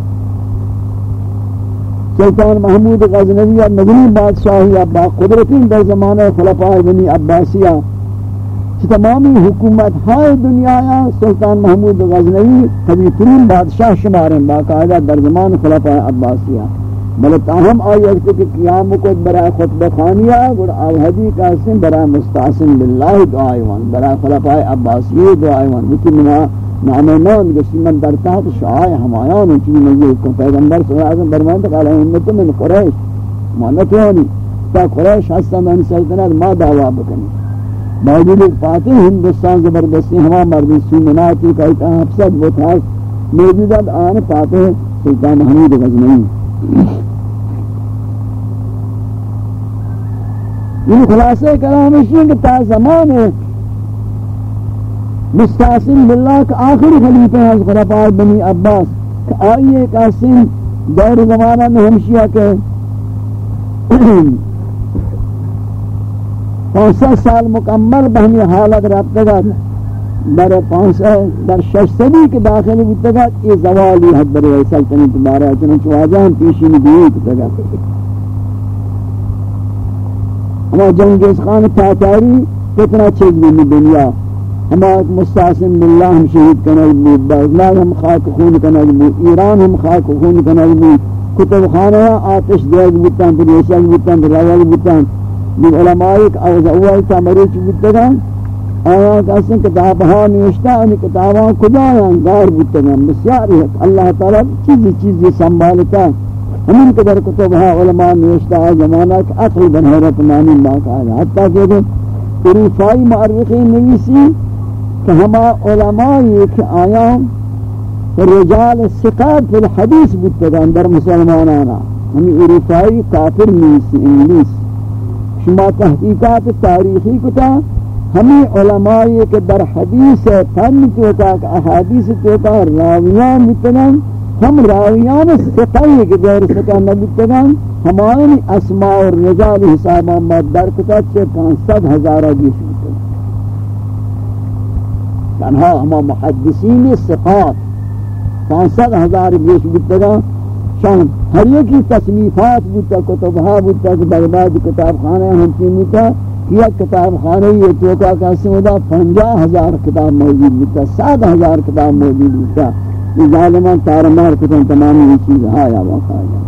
سلطان محمود غزنوی مدنی بادشاہی با قدرتین در زمانہ خلفاء بنی عباسیہ کہ تمامی حکومت ہائے دنیا یا سلطان محمود غزنوی قوی ترین بادشاہ شمار ہیں باقاعدہ در زمان خلفاء عباسیہ۔ بل تاہم آیت کہ قیام کو برای خطبہ خانیہ اور آوہدی کا اسم برای مستعصم باللہ دعائیوان برای خلفاء عباسی دعائیوان لیکن منا نام نون گشتی من در تحت شعائی ہمایان چیزی نزدیک کو پیغمبر صلی اللہ علیہ وسلم برمانتا قال امت من قریش مانتونی تا قریش حسن من سلطنت ما دعویٰ بکنی. باوجود فاتح ہندوستان زبردستی، ہما مردی سیمناتی کا ایک حفظت وہ تھا موجودت آن فاتح سلطان حمید غزنین یہ خلاصہ کلام ہے کہ تا زمان ہے مستعصم باللہ کا آخری خلیفہ ہے خلفاء بنی عباس. کہ آئیے ایک آسن دور زمانہ میں ہمشیہ کے پانچ سال مکمل بہنی حالت رابطہ گا در پانچ در شش صدی کے داخل بودتا گا یہ زوالی حد بر سلطنت بارہ، چنانچہ واجہ ہم پیشی میں دیئے کتا گا ہما جنگیز خان تاتاری کتنا چیز بھی دنیا۔ ہما ایک مستعصم باللہ ہم شہید کنگ بود بازلال ہم خاک خون کنگ بود ایران ہم خاک خون کنگ بود کتب خانہ آتش دیگ بودتاں پھر یشک بودتاں پھر روال بودتاں بھی علماء ایک اوز اول تا مریچ بودتا گا آیا کسی کتاب ہاں نوشتا آن کتاباں کجا ہیں گار بودتا گا بسیاری ہے اللہ تعالیٰ چیزی چیزی سنبھالتا ہمیں قدر کتب ہاں علماء نوشتا ہے زمانہ کہ أقل بن حیرت مانی باقا ہے حتیٰ کہ عرفائی معرخی نویسی کہ ہما علماء یہ کہ آیا رجال سقاد فی الحدیث بودتا اندر مسلمانانا، ہمیں عرفائی کافر نویسی انگلیس۔ شما تحقیقات تاریخی کتا، ہمیں علماء یہ کہ در حدیث فن توتا کہ احادیث توتا راویان بتنان ہم راویان سقائی کے دور سکا نبتگان ہمانی اسماء اور رجال حسابہ مدر کتا چھے پانسد ہزارہ بیش بتگان تنہا محدثین سقات پانسد ہزار بیش بتگان شان ہر یکی تصنیفات بودتا کتبها بودتا، کہ بغداد کتاب خانہ ہمچی بودتا کیا کتاب خانہ یہ توقع کہتے ہیں پنجا ہزار کتاب موجود بودتا، سات ہزار کتاب موجود بودتا۔ یہ ظالمان تارمار کتن تمامی یہ چیز ہاں آیا واقع آیا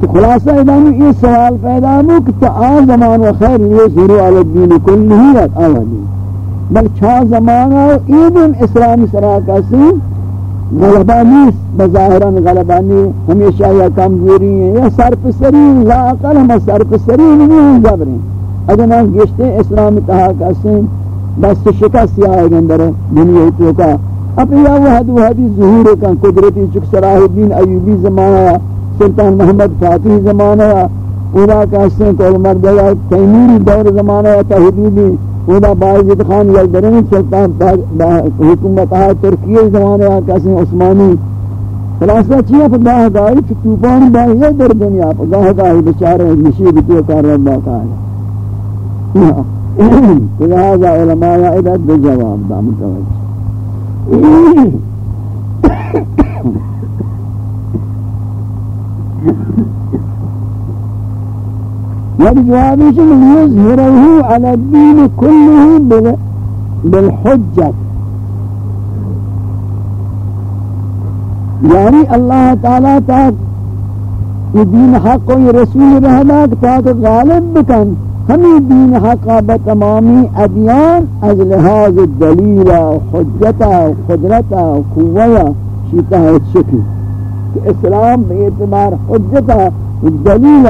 تو خلاصہ ادامی یہ سوال پیدا ہو کہ تو آ زمان و خیر لیے شروع علی الدین کلیت آوازی بل چھا زمانہ ایدن اسلامی سراکہ سے غلبہ نیست بظاہران غلبہ نہیں ہمیشہ یا کمزوری ہیں، یا سرپ سری لا اقل ہم سرپ نہیں جبریں اگر ہم گشتے اسلام تہا کسیں بس شکست یا آئے گندر دنیا تو کا۔ اب یا وحد وحدی ظہور کا قدرتی چک صلاح الدین ایوبی زمانہ سلطان محمد فاتح زمانہ اولا کسیں کول مردہ تیمیری دور زمانہ یا تحدیدی اولا باعزت خان یلدرین سلطان حکومت آئے ترکیہ زمانے کسی عثمانی خلاصہ چیئے پر گاہ گاہی کہ توفان بائی ہے در دنیا پر گاہ گاہی بچارے نشیب تو کار رب باقا ہے۔ لہذا علماء عدد دو جواب دا متوجہ۔ والجواب شنو يظهره على الدين كله بالحجة. یعنی اللہ تعالیٰ تاک یہ دین حق و یہ رسول رہنا تاک غالب بکن. ہمیں دین حق بتمامی ادیان از لحاظ دلیل و حجت و قدرت و قوة شیطہ ہے شکل. کہ اسلام بے اعتبار حجت و دلیل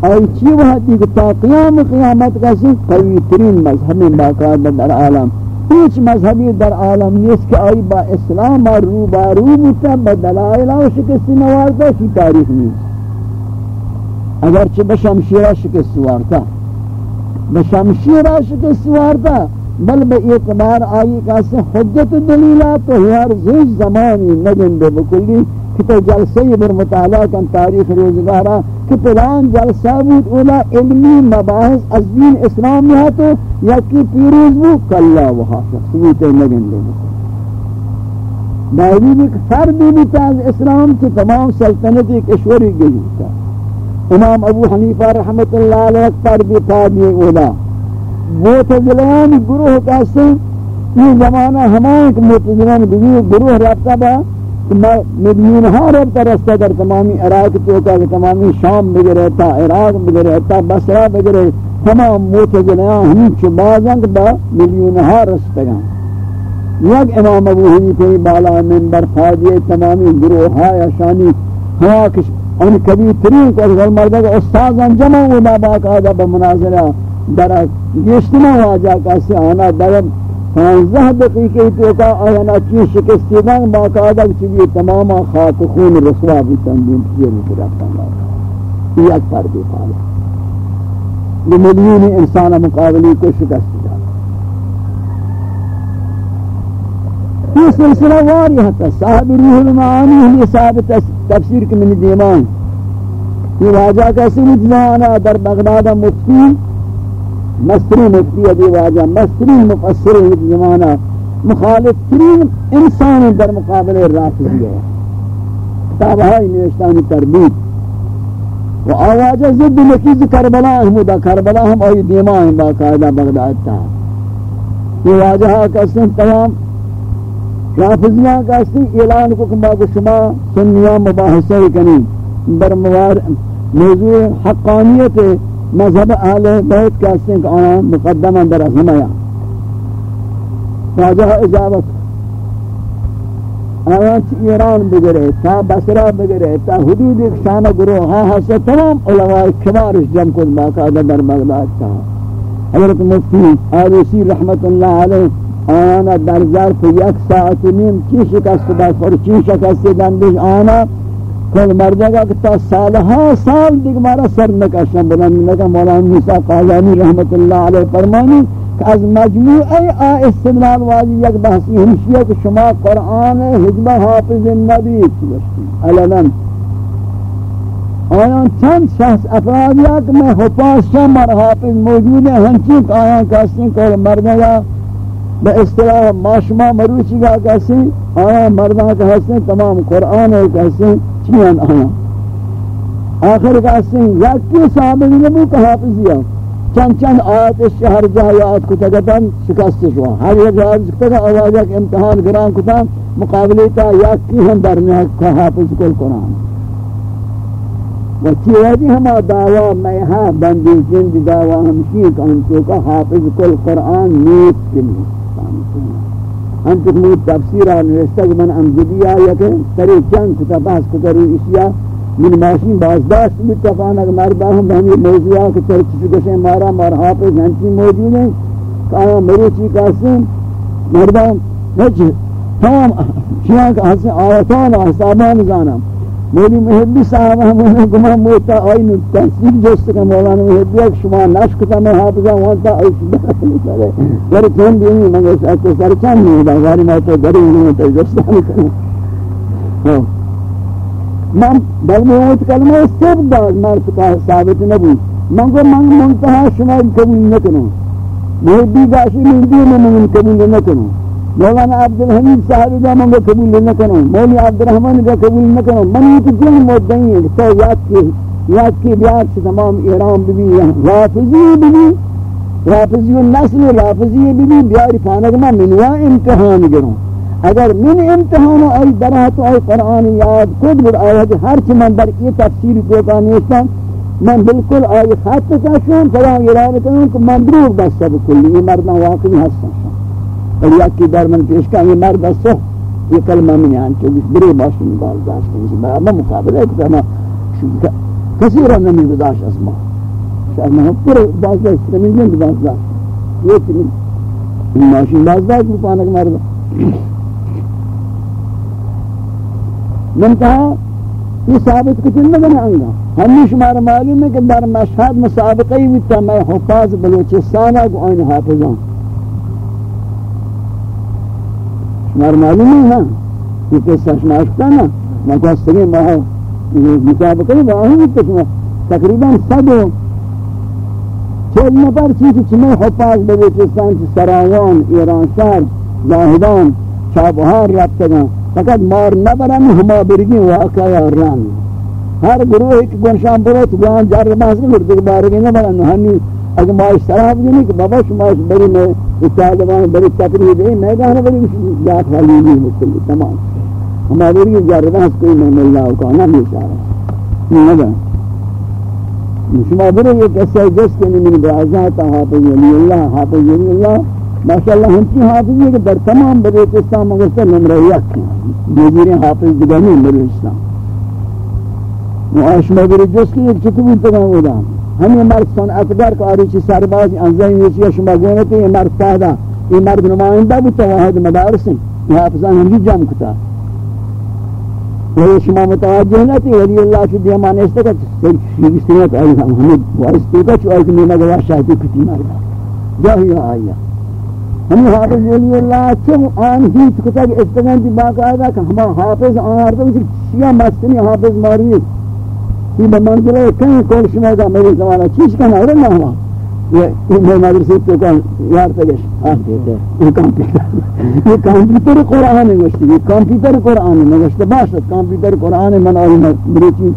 اور چی وحدی کہ تا قیام قیامت کا سی قوی ترین مذہبی باقاعدہ در عالم۔ هیچ مذہبی در عالم نیست کہ آئی با اسلام رو با رو بتا بدلائل و شکستی نوارتا کی تاریخ نیست اگرچہ بشمشیرہ شکستی وارتا۔ بشمشیرہ شکستی وارتا، بل بے اعتبار آئی کہاستے حجت دلیلات تو ہر زیج زمانی نگن بے بکلی۔ کہ جلسے بر مطالعہ کن تاریخ روزگارہ کہ پلان جلسہ بود، اولا علمی مباحث از دین اسلام یہاں تو یکی پیروز بو کلا وہا شخصیت نگن لے باوجود ایک فردی بھی تھا اسلام کی تمام سلطنت ایک اشوری گئی تھا۔ امام ابو حنیفہ رحمت اللہ علیہ پر بھی تھا بھی اولا۔ وہ تجلان گروہ کا سے یہ زمانہ ہمائے کہ متجلان گروہ رابطہ با ملیون ہاں ربتا رستہ در تمامی عراق چوکا کہ تمامی شام بگرے تا، عراق بگرے تا بسرہ بگرے تمام موت جنیاں ہمیں چو با ملیون ہاں رستہ گاں یک امام ابو حنیفہ بالا منبر فاجئ تمامی گروہ یا شانی ہوا کش ان کبھی ترین کو اگر مردہ کا استاذ جمع ہونا باقاعدہ بمناظرہ در گشتنا واجہ کسی آنا در پانزہ دقیقے تو کا آیانا چی چین شکستیدن باقاعدہ چیزی تماما خاک خون رسوا بھی تنبین کیے بھی رکھتا اللہ یہ ایک پردی پالا یہ ملیون انسان مقابلی کو شکست جا یہ سلسلہ واری حتا صاحب روح المعانی ہم یہ صاحب تفسیر کے من دیمان یہ واجہ کیسے مجھوانا در بغداد مفتی مصری مفتی ابی واجہ مصری مفسر زمانہ۔ مخالف ترین انسان در مقابل رافضی ہے۔ کتاب کتابہائی نوشتانی تربیت۔ و آواجہ ضد نکیز کربلا احمدہ کربلا ہم آئی دیما ہیں باقاعدہ بغداد تا۔ یہ واجہ کسن تمام رافضیاں کسن اعلان کو کم باقو شما سنیاں مباحثہ کنی۔ در موضوع حقانیت مذہب اہل بیت کہتے ہیں کہ آنا مقدمہ در ازمایا راجہ اجابت آیا ایران بگرے، تا بسرہ بگرے، تا حدود ایک شانہ گروہ ہاں ہاں تمام علماء کبارش جم کن باقاعدہ در بغداد تا۔ حضرت مفتی آلوسی رحمت اللہ علیہ آنا در ظرف یک ساعت نیم چی شکست بس اور چی شکست دندش آنا کل مرد گا کہ تا سالہا سال دیکھ مارا سر نکشن بلند نکا مولانا موسیٰ قاضانی رحمت اللہ علیہ فرمانی کہ از مجموع آ استدلال واجی یک بحثی ہمشیہ کہ شما قرآن حجبہ حافظ النبی چوشتی علنا. آیان چند شخص افراد یا کہ میں حفاظ شمر حافظ موجود ہیں ہنچی کہ آیان کہستی کل مرد گا با اصطلاح ماشما مروچی گا کہستی آیان مردان کہستی تمام قرآن کہستی چیان آیا آخر کا سن یکی صحابہ نبو کا حافظیا چند چند آیت شہر جہاں یاد کتا شکست شوا۔ ہر یک یاد کتا آوازہ کہ امتحان گران کتا مقابلی تا یکی ہم درنے کا حافظ کل قرآن۔ و چیوادی ہما دعویٰ میں ہاں بندی جند دعویٰ ہمشی کہ انتو کا حافظ کل قرآن نیت کے لیے۔ ہم تکمیل تفسیر نوشتا کہ من امجدی آیا کہ سری چند کتا بحث کتا روی اشیاء من ماشین بازداشت بھی تفانا کہ مردہ ہم بہمی موضوع کہ چاہے چیزی کشیں مارا مار حافظ ہنچی موجود ہیں۔ کہ آیا مروچی کاسم؟ مردہ نچے تمام شیعہ کا حسن آیتان حسابان زانم۔ مولی محبی صاحب ہمیں گمہ موتا آئی نو تحصیل جست کا مولانا محبی ایک شما نشکتا میں حافظہ وانتا آئی شما سرے گر چون دینی منگو ساکو سر چند نہیں دا غاری موتا گری انہوں نے تجرستانی کرنا من بل میں موت کلمہ سب داد مرد ثابت نبود. منگو من منتہا شما قبول نکنو محبی گاشی من دیو من قبول نکنو مولانا عبدالحمید صاحب جا من قبول نہ کروں مولی عبدالرحمن کا قبول نہ کروں من یہ تو جن مدعی ہیں، تو یاد کی یاد کی بیاد سے تمام ایران بھی بھی رافضی بھی بھی رافضی النسل، رافضی بھی بھی بیاری پانک میں منوا امتحان گروں۔ اگر من امتحان ای درہ تو ای قرآن یاد، خود بر آیا کہ ہر چی من در یہ تفسیر کو کانیستا من بالکل آئی خط کا شون فلان ایران کروں کہ من دروگ دستا بکلی، یہ مردان واقعی ہستن اور یکی در من پیش کا یہ مرد سو یہ کلمہ من یعنی یہاں چوکس بری باشی میں بازداشت کرنی میں اما مقابلہ کتا میں کسی رہا نمی گداش از ما. شاید میں پورے بازداشت کرنی جن بازداشت یہ چنی ان ماشین بازداشت بپانک مرد. من کہا یہ ثابت کتن نہ بنا انگا ہمیں شمار معلوم ہے کہ در مشہد مسابقی بیتا میں حفاظ بلوچستانہ کو آئین حافظاں شمار معلوم ہے نا، یہ قصہ شناشتا نا، میں کہا سگے ماہ مطابقہ باہوں بھی تکنا تقریباً سب ہو۔ چل نفر چیز چمیں حفاظ بلوچستان چی سراوان ایران شہر، زاہدان چابہار رابطگاں فقط مار نبرن ہما برگی واقعی ران۔ ہر گروہ ایک گنشان برو، تو گوان جار محضر مردگ بارگی نبرن ہنی اگر ما اشتراف نہیں، کہ بابا شما بری میں طالبان بری تقریب ہے میں کہنا بری جات والی نہیں مستقل تمام۔ ہمارے لیے جاربہ ہس کوئی محمد اللہ کا نام یہ سارا نہیں لگا۔ شما برو یہ قصہ جس کے لیے من بعضات حافظ علی اللہ، حافظ علی اللہ۔ ماشاءاللہ، ہم کی حافظ ہے کہ در تمام بلوچستان مگر سے نمرہ یک ہیں۔ دیگرین حافظ دگانی بلوچستان معاشمہ برو جس کے ایک چکو بھی تگاں ہو ہمیں مرد صنعت گر کو آری چی سرباز انزہی نیسی شما گونتے یہ مرد فہدہ یہ مرد نمائندہ بھی تواہد مدارسیں یہ حافظان ہم جام کتا وہ شما متوجہ نہ تھی ولی اللہ کی دیمان اس تک شیخ سنت علی محمد وارث تو کا چوائے کہ میں گیا شاہد کتی مار دا جاہی آیا ہم حافظ ولی اللہ چم آن ہی کتا کہ استغان دی باقاعدہ کہ ہم حافظ آن ہر تو شیعہ مستنی حافظ ماری یہ بمنزلہ کہیں کول شما دا میرے زمانہ چیز کا نہ رہا ہوا یہ مدرسے تو کون یار تگش یہ کمپیوٹر یہ کمپیوٹر قرآن ہے گوشتی یہ کمپیوٹر قرآن ہے گوشتی باشد کمپیوٹر قرآن من آئی بریچی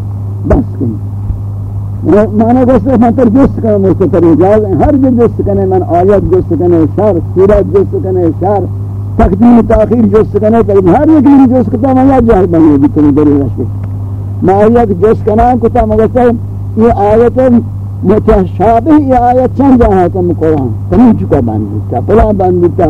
بس کنی مانا گوشتی من تر جست کنه مستطر اجاز ہر جو جست کنه من آیت جست کنه شر سورت جست کنه شر تقدیم تاخیر جست کنه ہر یک من جست کتا من یاد جاہل بنی بکنی دری رشتی میں آیت جست کنه کتا مگستا یہ آیت متشابه ای آیت چند آیت قرآن۔ تمہیں چکا بند بیتا پلا بند بیتا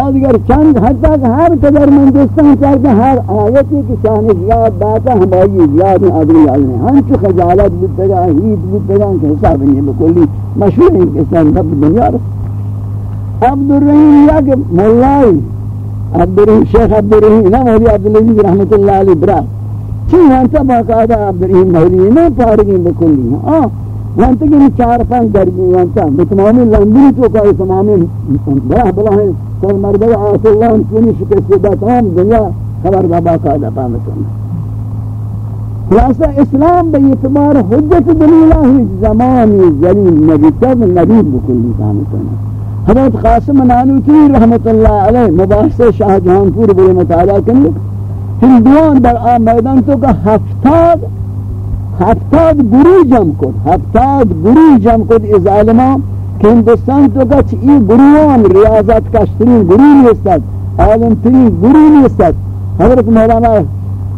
اور دیگر چند حتی کہ ہر قدر من دوستان چاہتے ہر آیتی کی شان یاد باتا ہماری یاد آدمی آدمی ہم چو خجالت بیتگا ہیت بیتگا کہ حساب نہیں بکلی مشہور ہیں کہ سن رب دنیا رہا۔ عبدالرحیم یا کہ مولائی، عبدالرحیم شیخ عبدالرحیم نا مولی عبدالعزیز رحمت اللہ علیہ، برا۔ چی وانتا باقاعدہ عبدالرحیم مولی نا پارگین بکلی ہاں وانتا کہ چار پانچ درگی وانتا بتمامی لندنی تو کا تمامی بڑا بلا ہے تو مردہ آت اللہ انتونی شکست دا تمام دنیا خبر دا باقا دا پامتون خلاصہ إسلام بے اعتبار حجت دلیلہ ہی زمانی زلیل نبی تب نبی بکلی پامتون حضرت قاسم نانوتی رحمت اللہ علیہ مباحث شاہ جہانپور بلے مطالعہ کرنے ہندوان در آم میدان تو کا ہفتاد ہفتاد گروہ جم کن. ہفتاد گروہ جم کن از علماء کہ ہندوستان تو کچھ ای گروہان ریاضت کشترین گروہ نیستد عالم ترین گروہ نیستد حضرت مولانا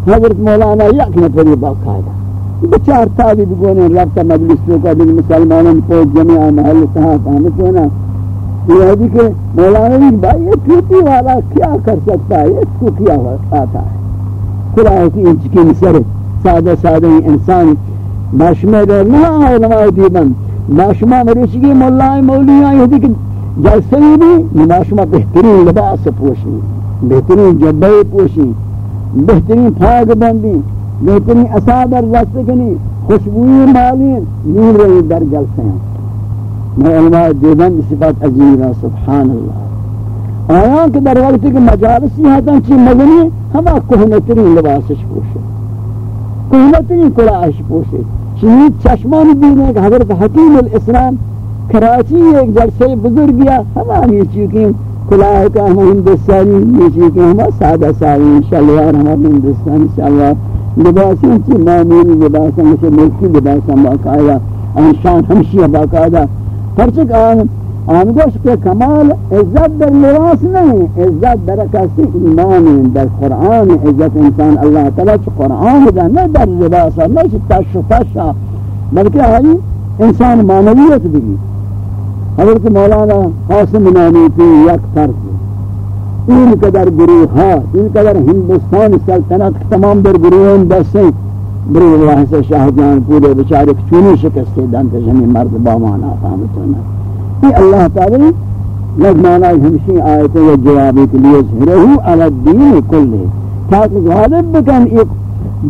حضرت مولانا یک نفری باقاعدہ بچار تابی بگونے رابطہ مجلس تو کا دیکھ مسلمانوں پوچھ جمعہ، محل کہاں فہمت ہونا یہ ہے کہ مولانا بھی بھائی، یہ پیتی والا کیا کر سکتا ہے؟ اس کو کیا آتا ہے؟ خدا ہے کہ انچ کی مسرت سادہ سادہ انسان ماشمہ دے نہ علماء دیبن ماشمہ مرشگی مولائی مولیاں یہ دیکھ جلسے بھی ماشمہ بہترین لباس پوشی، بہترین جبے پوشی، بہترین پھاگ بندی، بہترین اصادر رست کنی، خوشبوئی مالین نور رہی در جلسے ہیں. میں علماء دیبن صفات عزیزہ سبحان اللہ. آیاں کہ در وقت کہ مجالسی ہاتاں چی مگنی ہما کہنترین لباسش پوشی قیمتنی کلاش پوشے۔ چنید چشمان دینے کہ حضرت حکیم الاسلام کراچی ایک جلسے بزرگیا ہمانی چیکیں کلاہ کا ہم ہندوستانی یہ چیکیں ہم سادہ ساوی شلوار ہم ہندوستانی شلوار لباسیں چی معمولی لباسیں مجھے ملکی لباسیں باقاعدہ، انشان ہمشیہ باقاعدہ۔ پرچک آن آنگوش کے کمال عزت در لباس نہیں عزت در کسی ایمان، در قرآن عزت انسان اللہ تعالی چھ قرآن دا نہ در لباس نہ چھ تش و تشا بلکہ آئی انسان معنویت بھی حضرت مولانا قاسم نامی کی یک فرق این قدر گروہ ہا این قدر ہندوستان سلطنت تمام در گروہن دستیں بروہ اللہ سے شاہ جان پورے بچارے چونی شکستے دانتے جمعی مرد بامان بامانا فہمتونا یہ اللہ تعالی لگمانا ہمشی آیت و جوابی کے لیے ظہرہو علی الدین کلے تاکہ غالب بکن ایک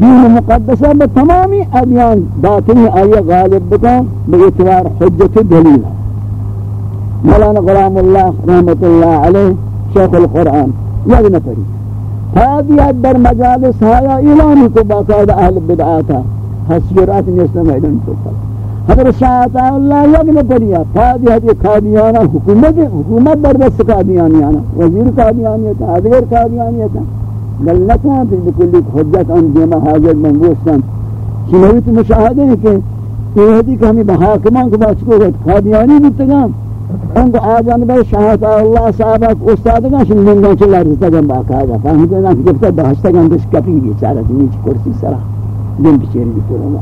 دین مقدسہ بتمامی ادیان باطنی آئیے غالب بکن باعتبار حجت دلیل مولانا غلام اللہ رحمت اللہ علیہ شیخ القرآن. یک نفری حادیت در مجالس ہایا اعلانی کو باقاعدہ اہل بدعاتا حسیرات نیسلم ایدن تو فرق حضرت شاہتا اللہ یک نپریا فادی حدی قادیانا حکومت حکومت در دست قادیانیانا وزیر قادیانیتا ادگر قادیانیتا بل نتوان پھر بکلی حجت ان دیما حاجت من گوشتن. چنویت مشاہدے ہیں کہ یہ حدی کہ ہمیں بحاکمان کو بات کو گئے قادیانی بتگام انگ آجان بے شاہتا اللہ صاحبہ استاد گا شن من گا چلا رستا گا باقاعدہ فهمتے کہ جب بہشتا گا دس کپی بیچارہ نیچ کرسی سرا. دن پچھیر بھی کرو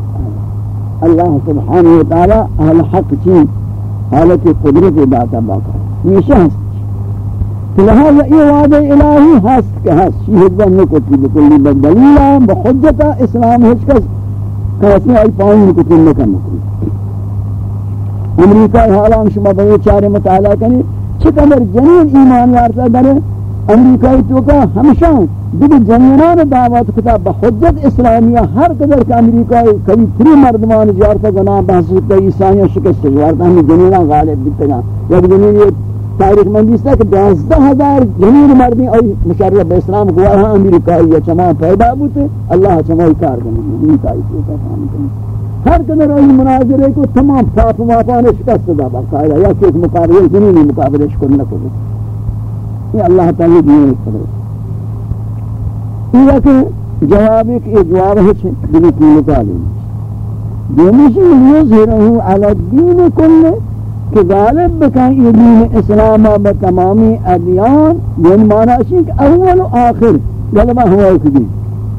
اللہ سبحانہ وتعالی اہل حق چین حالت قدرت داتا باقا یہ ہست لہذا یہ وعد الہی ہست کہ ہست شہد بن نکتی بکلی بدلیلہ بحجتا اسلام ہچ کس کسی آئی پاؤں نکتی نکن نکتی امریکہ حالان شما بہی چارے مطالعہ کنی چکمر جنین ایمان یارتا در امریکہ تو کا ہمشہ دیکھ جنینان دعوت کتا بحجت اسلامیہ ہر قدر کہ امریکہ کبھی تری مردمان جارتا گناہ بحثیت کا عیسائیوں شکست جوارتا ہمیں جنینان غالب بیتا گا یک یعنی جنین یہ تاریخ من دیستا کہ دوازدہ ہزار جنین مردی اور مشارف اسلام گواہ امریکہ یہ چما پیدا بوتے اللہ چما ہی کار گنی امریکہ تو کا فہم کنی ہر قدر ای مناظرے کو تمام صاف مافان شکست دا باقاعدہ یا کہ مقابلے زمینی مقابلے شکر نہ کرو۔ یہ اللہ تعالی دینے کرے یہ کہ جواب ایک جواب ہے چھے دلی کی مطالعہ دیمیشی یظہرہو علی الدین کل کہ غالب بکن یہ دین اسلام با تمامی ادیان یعنی معنی اسی کہ اول و آخر غلبہ ہوا ایک دین۔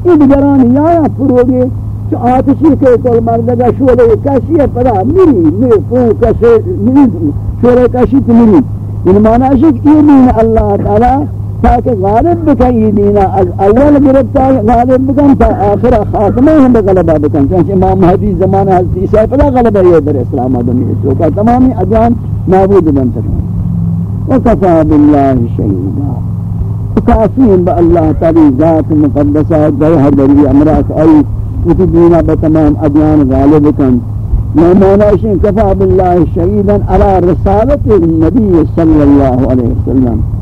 یہ دیگران یا یا پروگے کہ آتشی کے کل مردگا شورے کشی ہے پدا میری میری فون کشی میری شورے کشی تو میری ان معنی ہے کہ یہ دین اللہ تعالی تاکہ غالب بکن یہ دین از اول گرفتا غالب بکن تا آخر خاتمہ ہم بغلبہ بکن. چونچہ امام مہدی زمان حضرت عیسیٰ پدا غلبہ یہ در اسلام آدمی تو کا تمامی ادیان نابود بن سکن وکفا باللہ شہیدہ کافین با اللہ تعالی ذات مقدسہ جوہر دری امراک ای اسی دینا بتمام ادیان غالب کن ما شين كفى بالله شهيدا على رسالة النبي صلى الله عليه وسلم.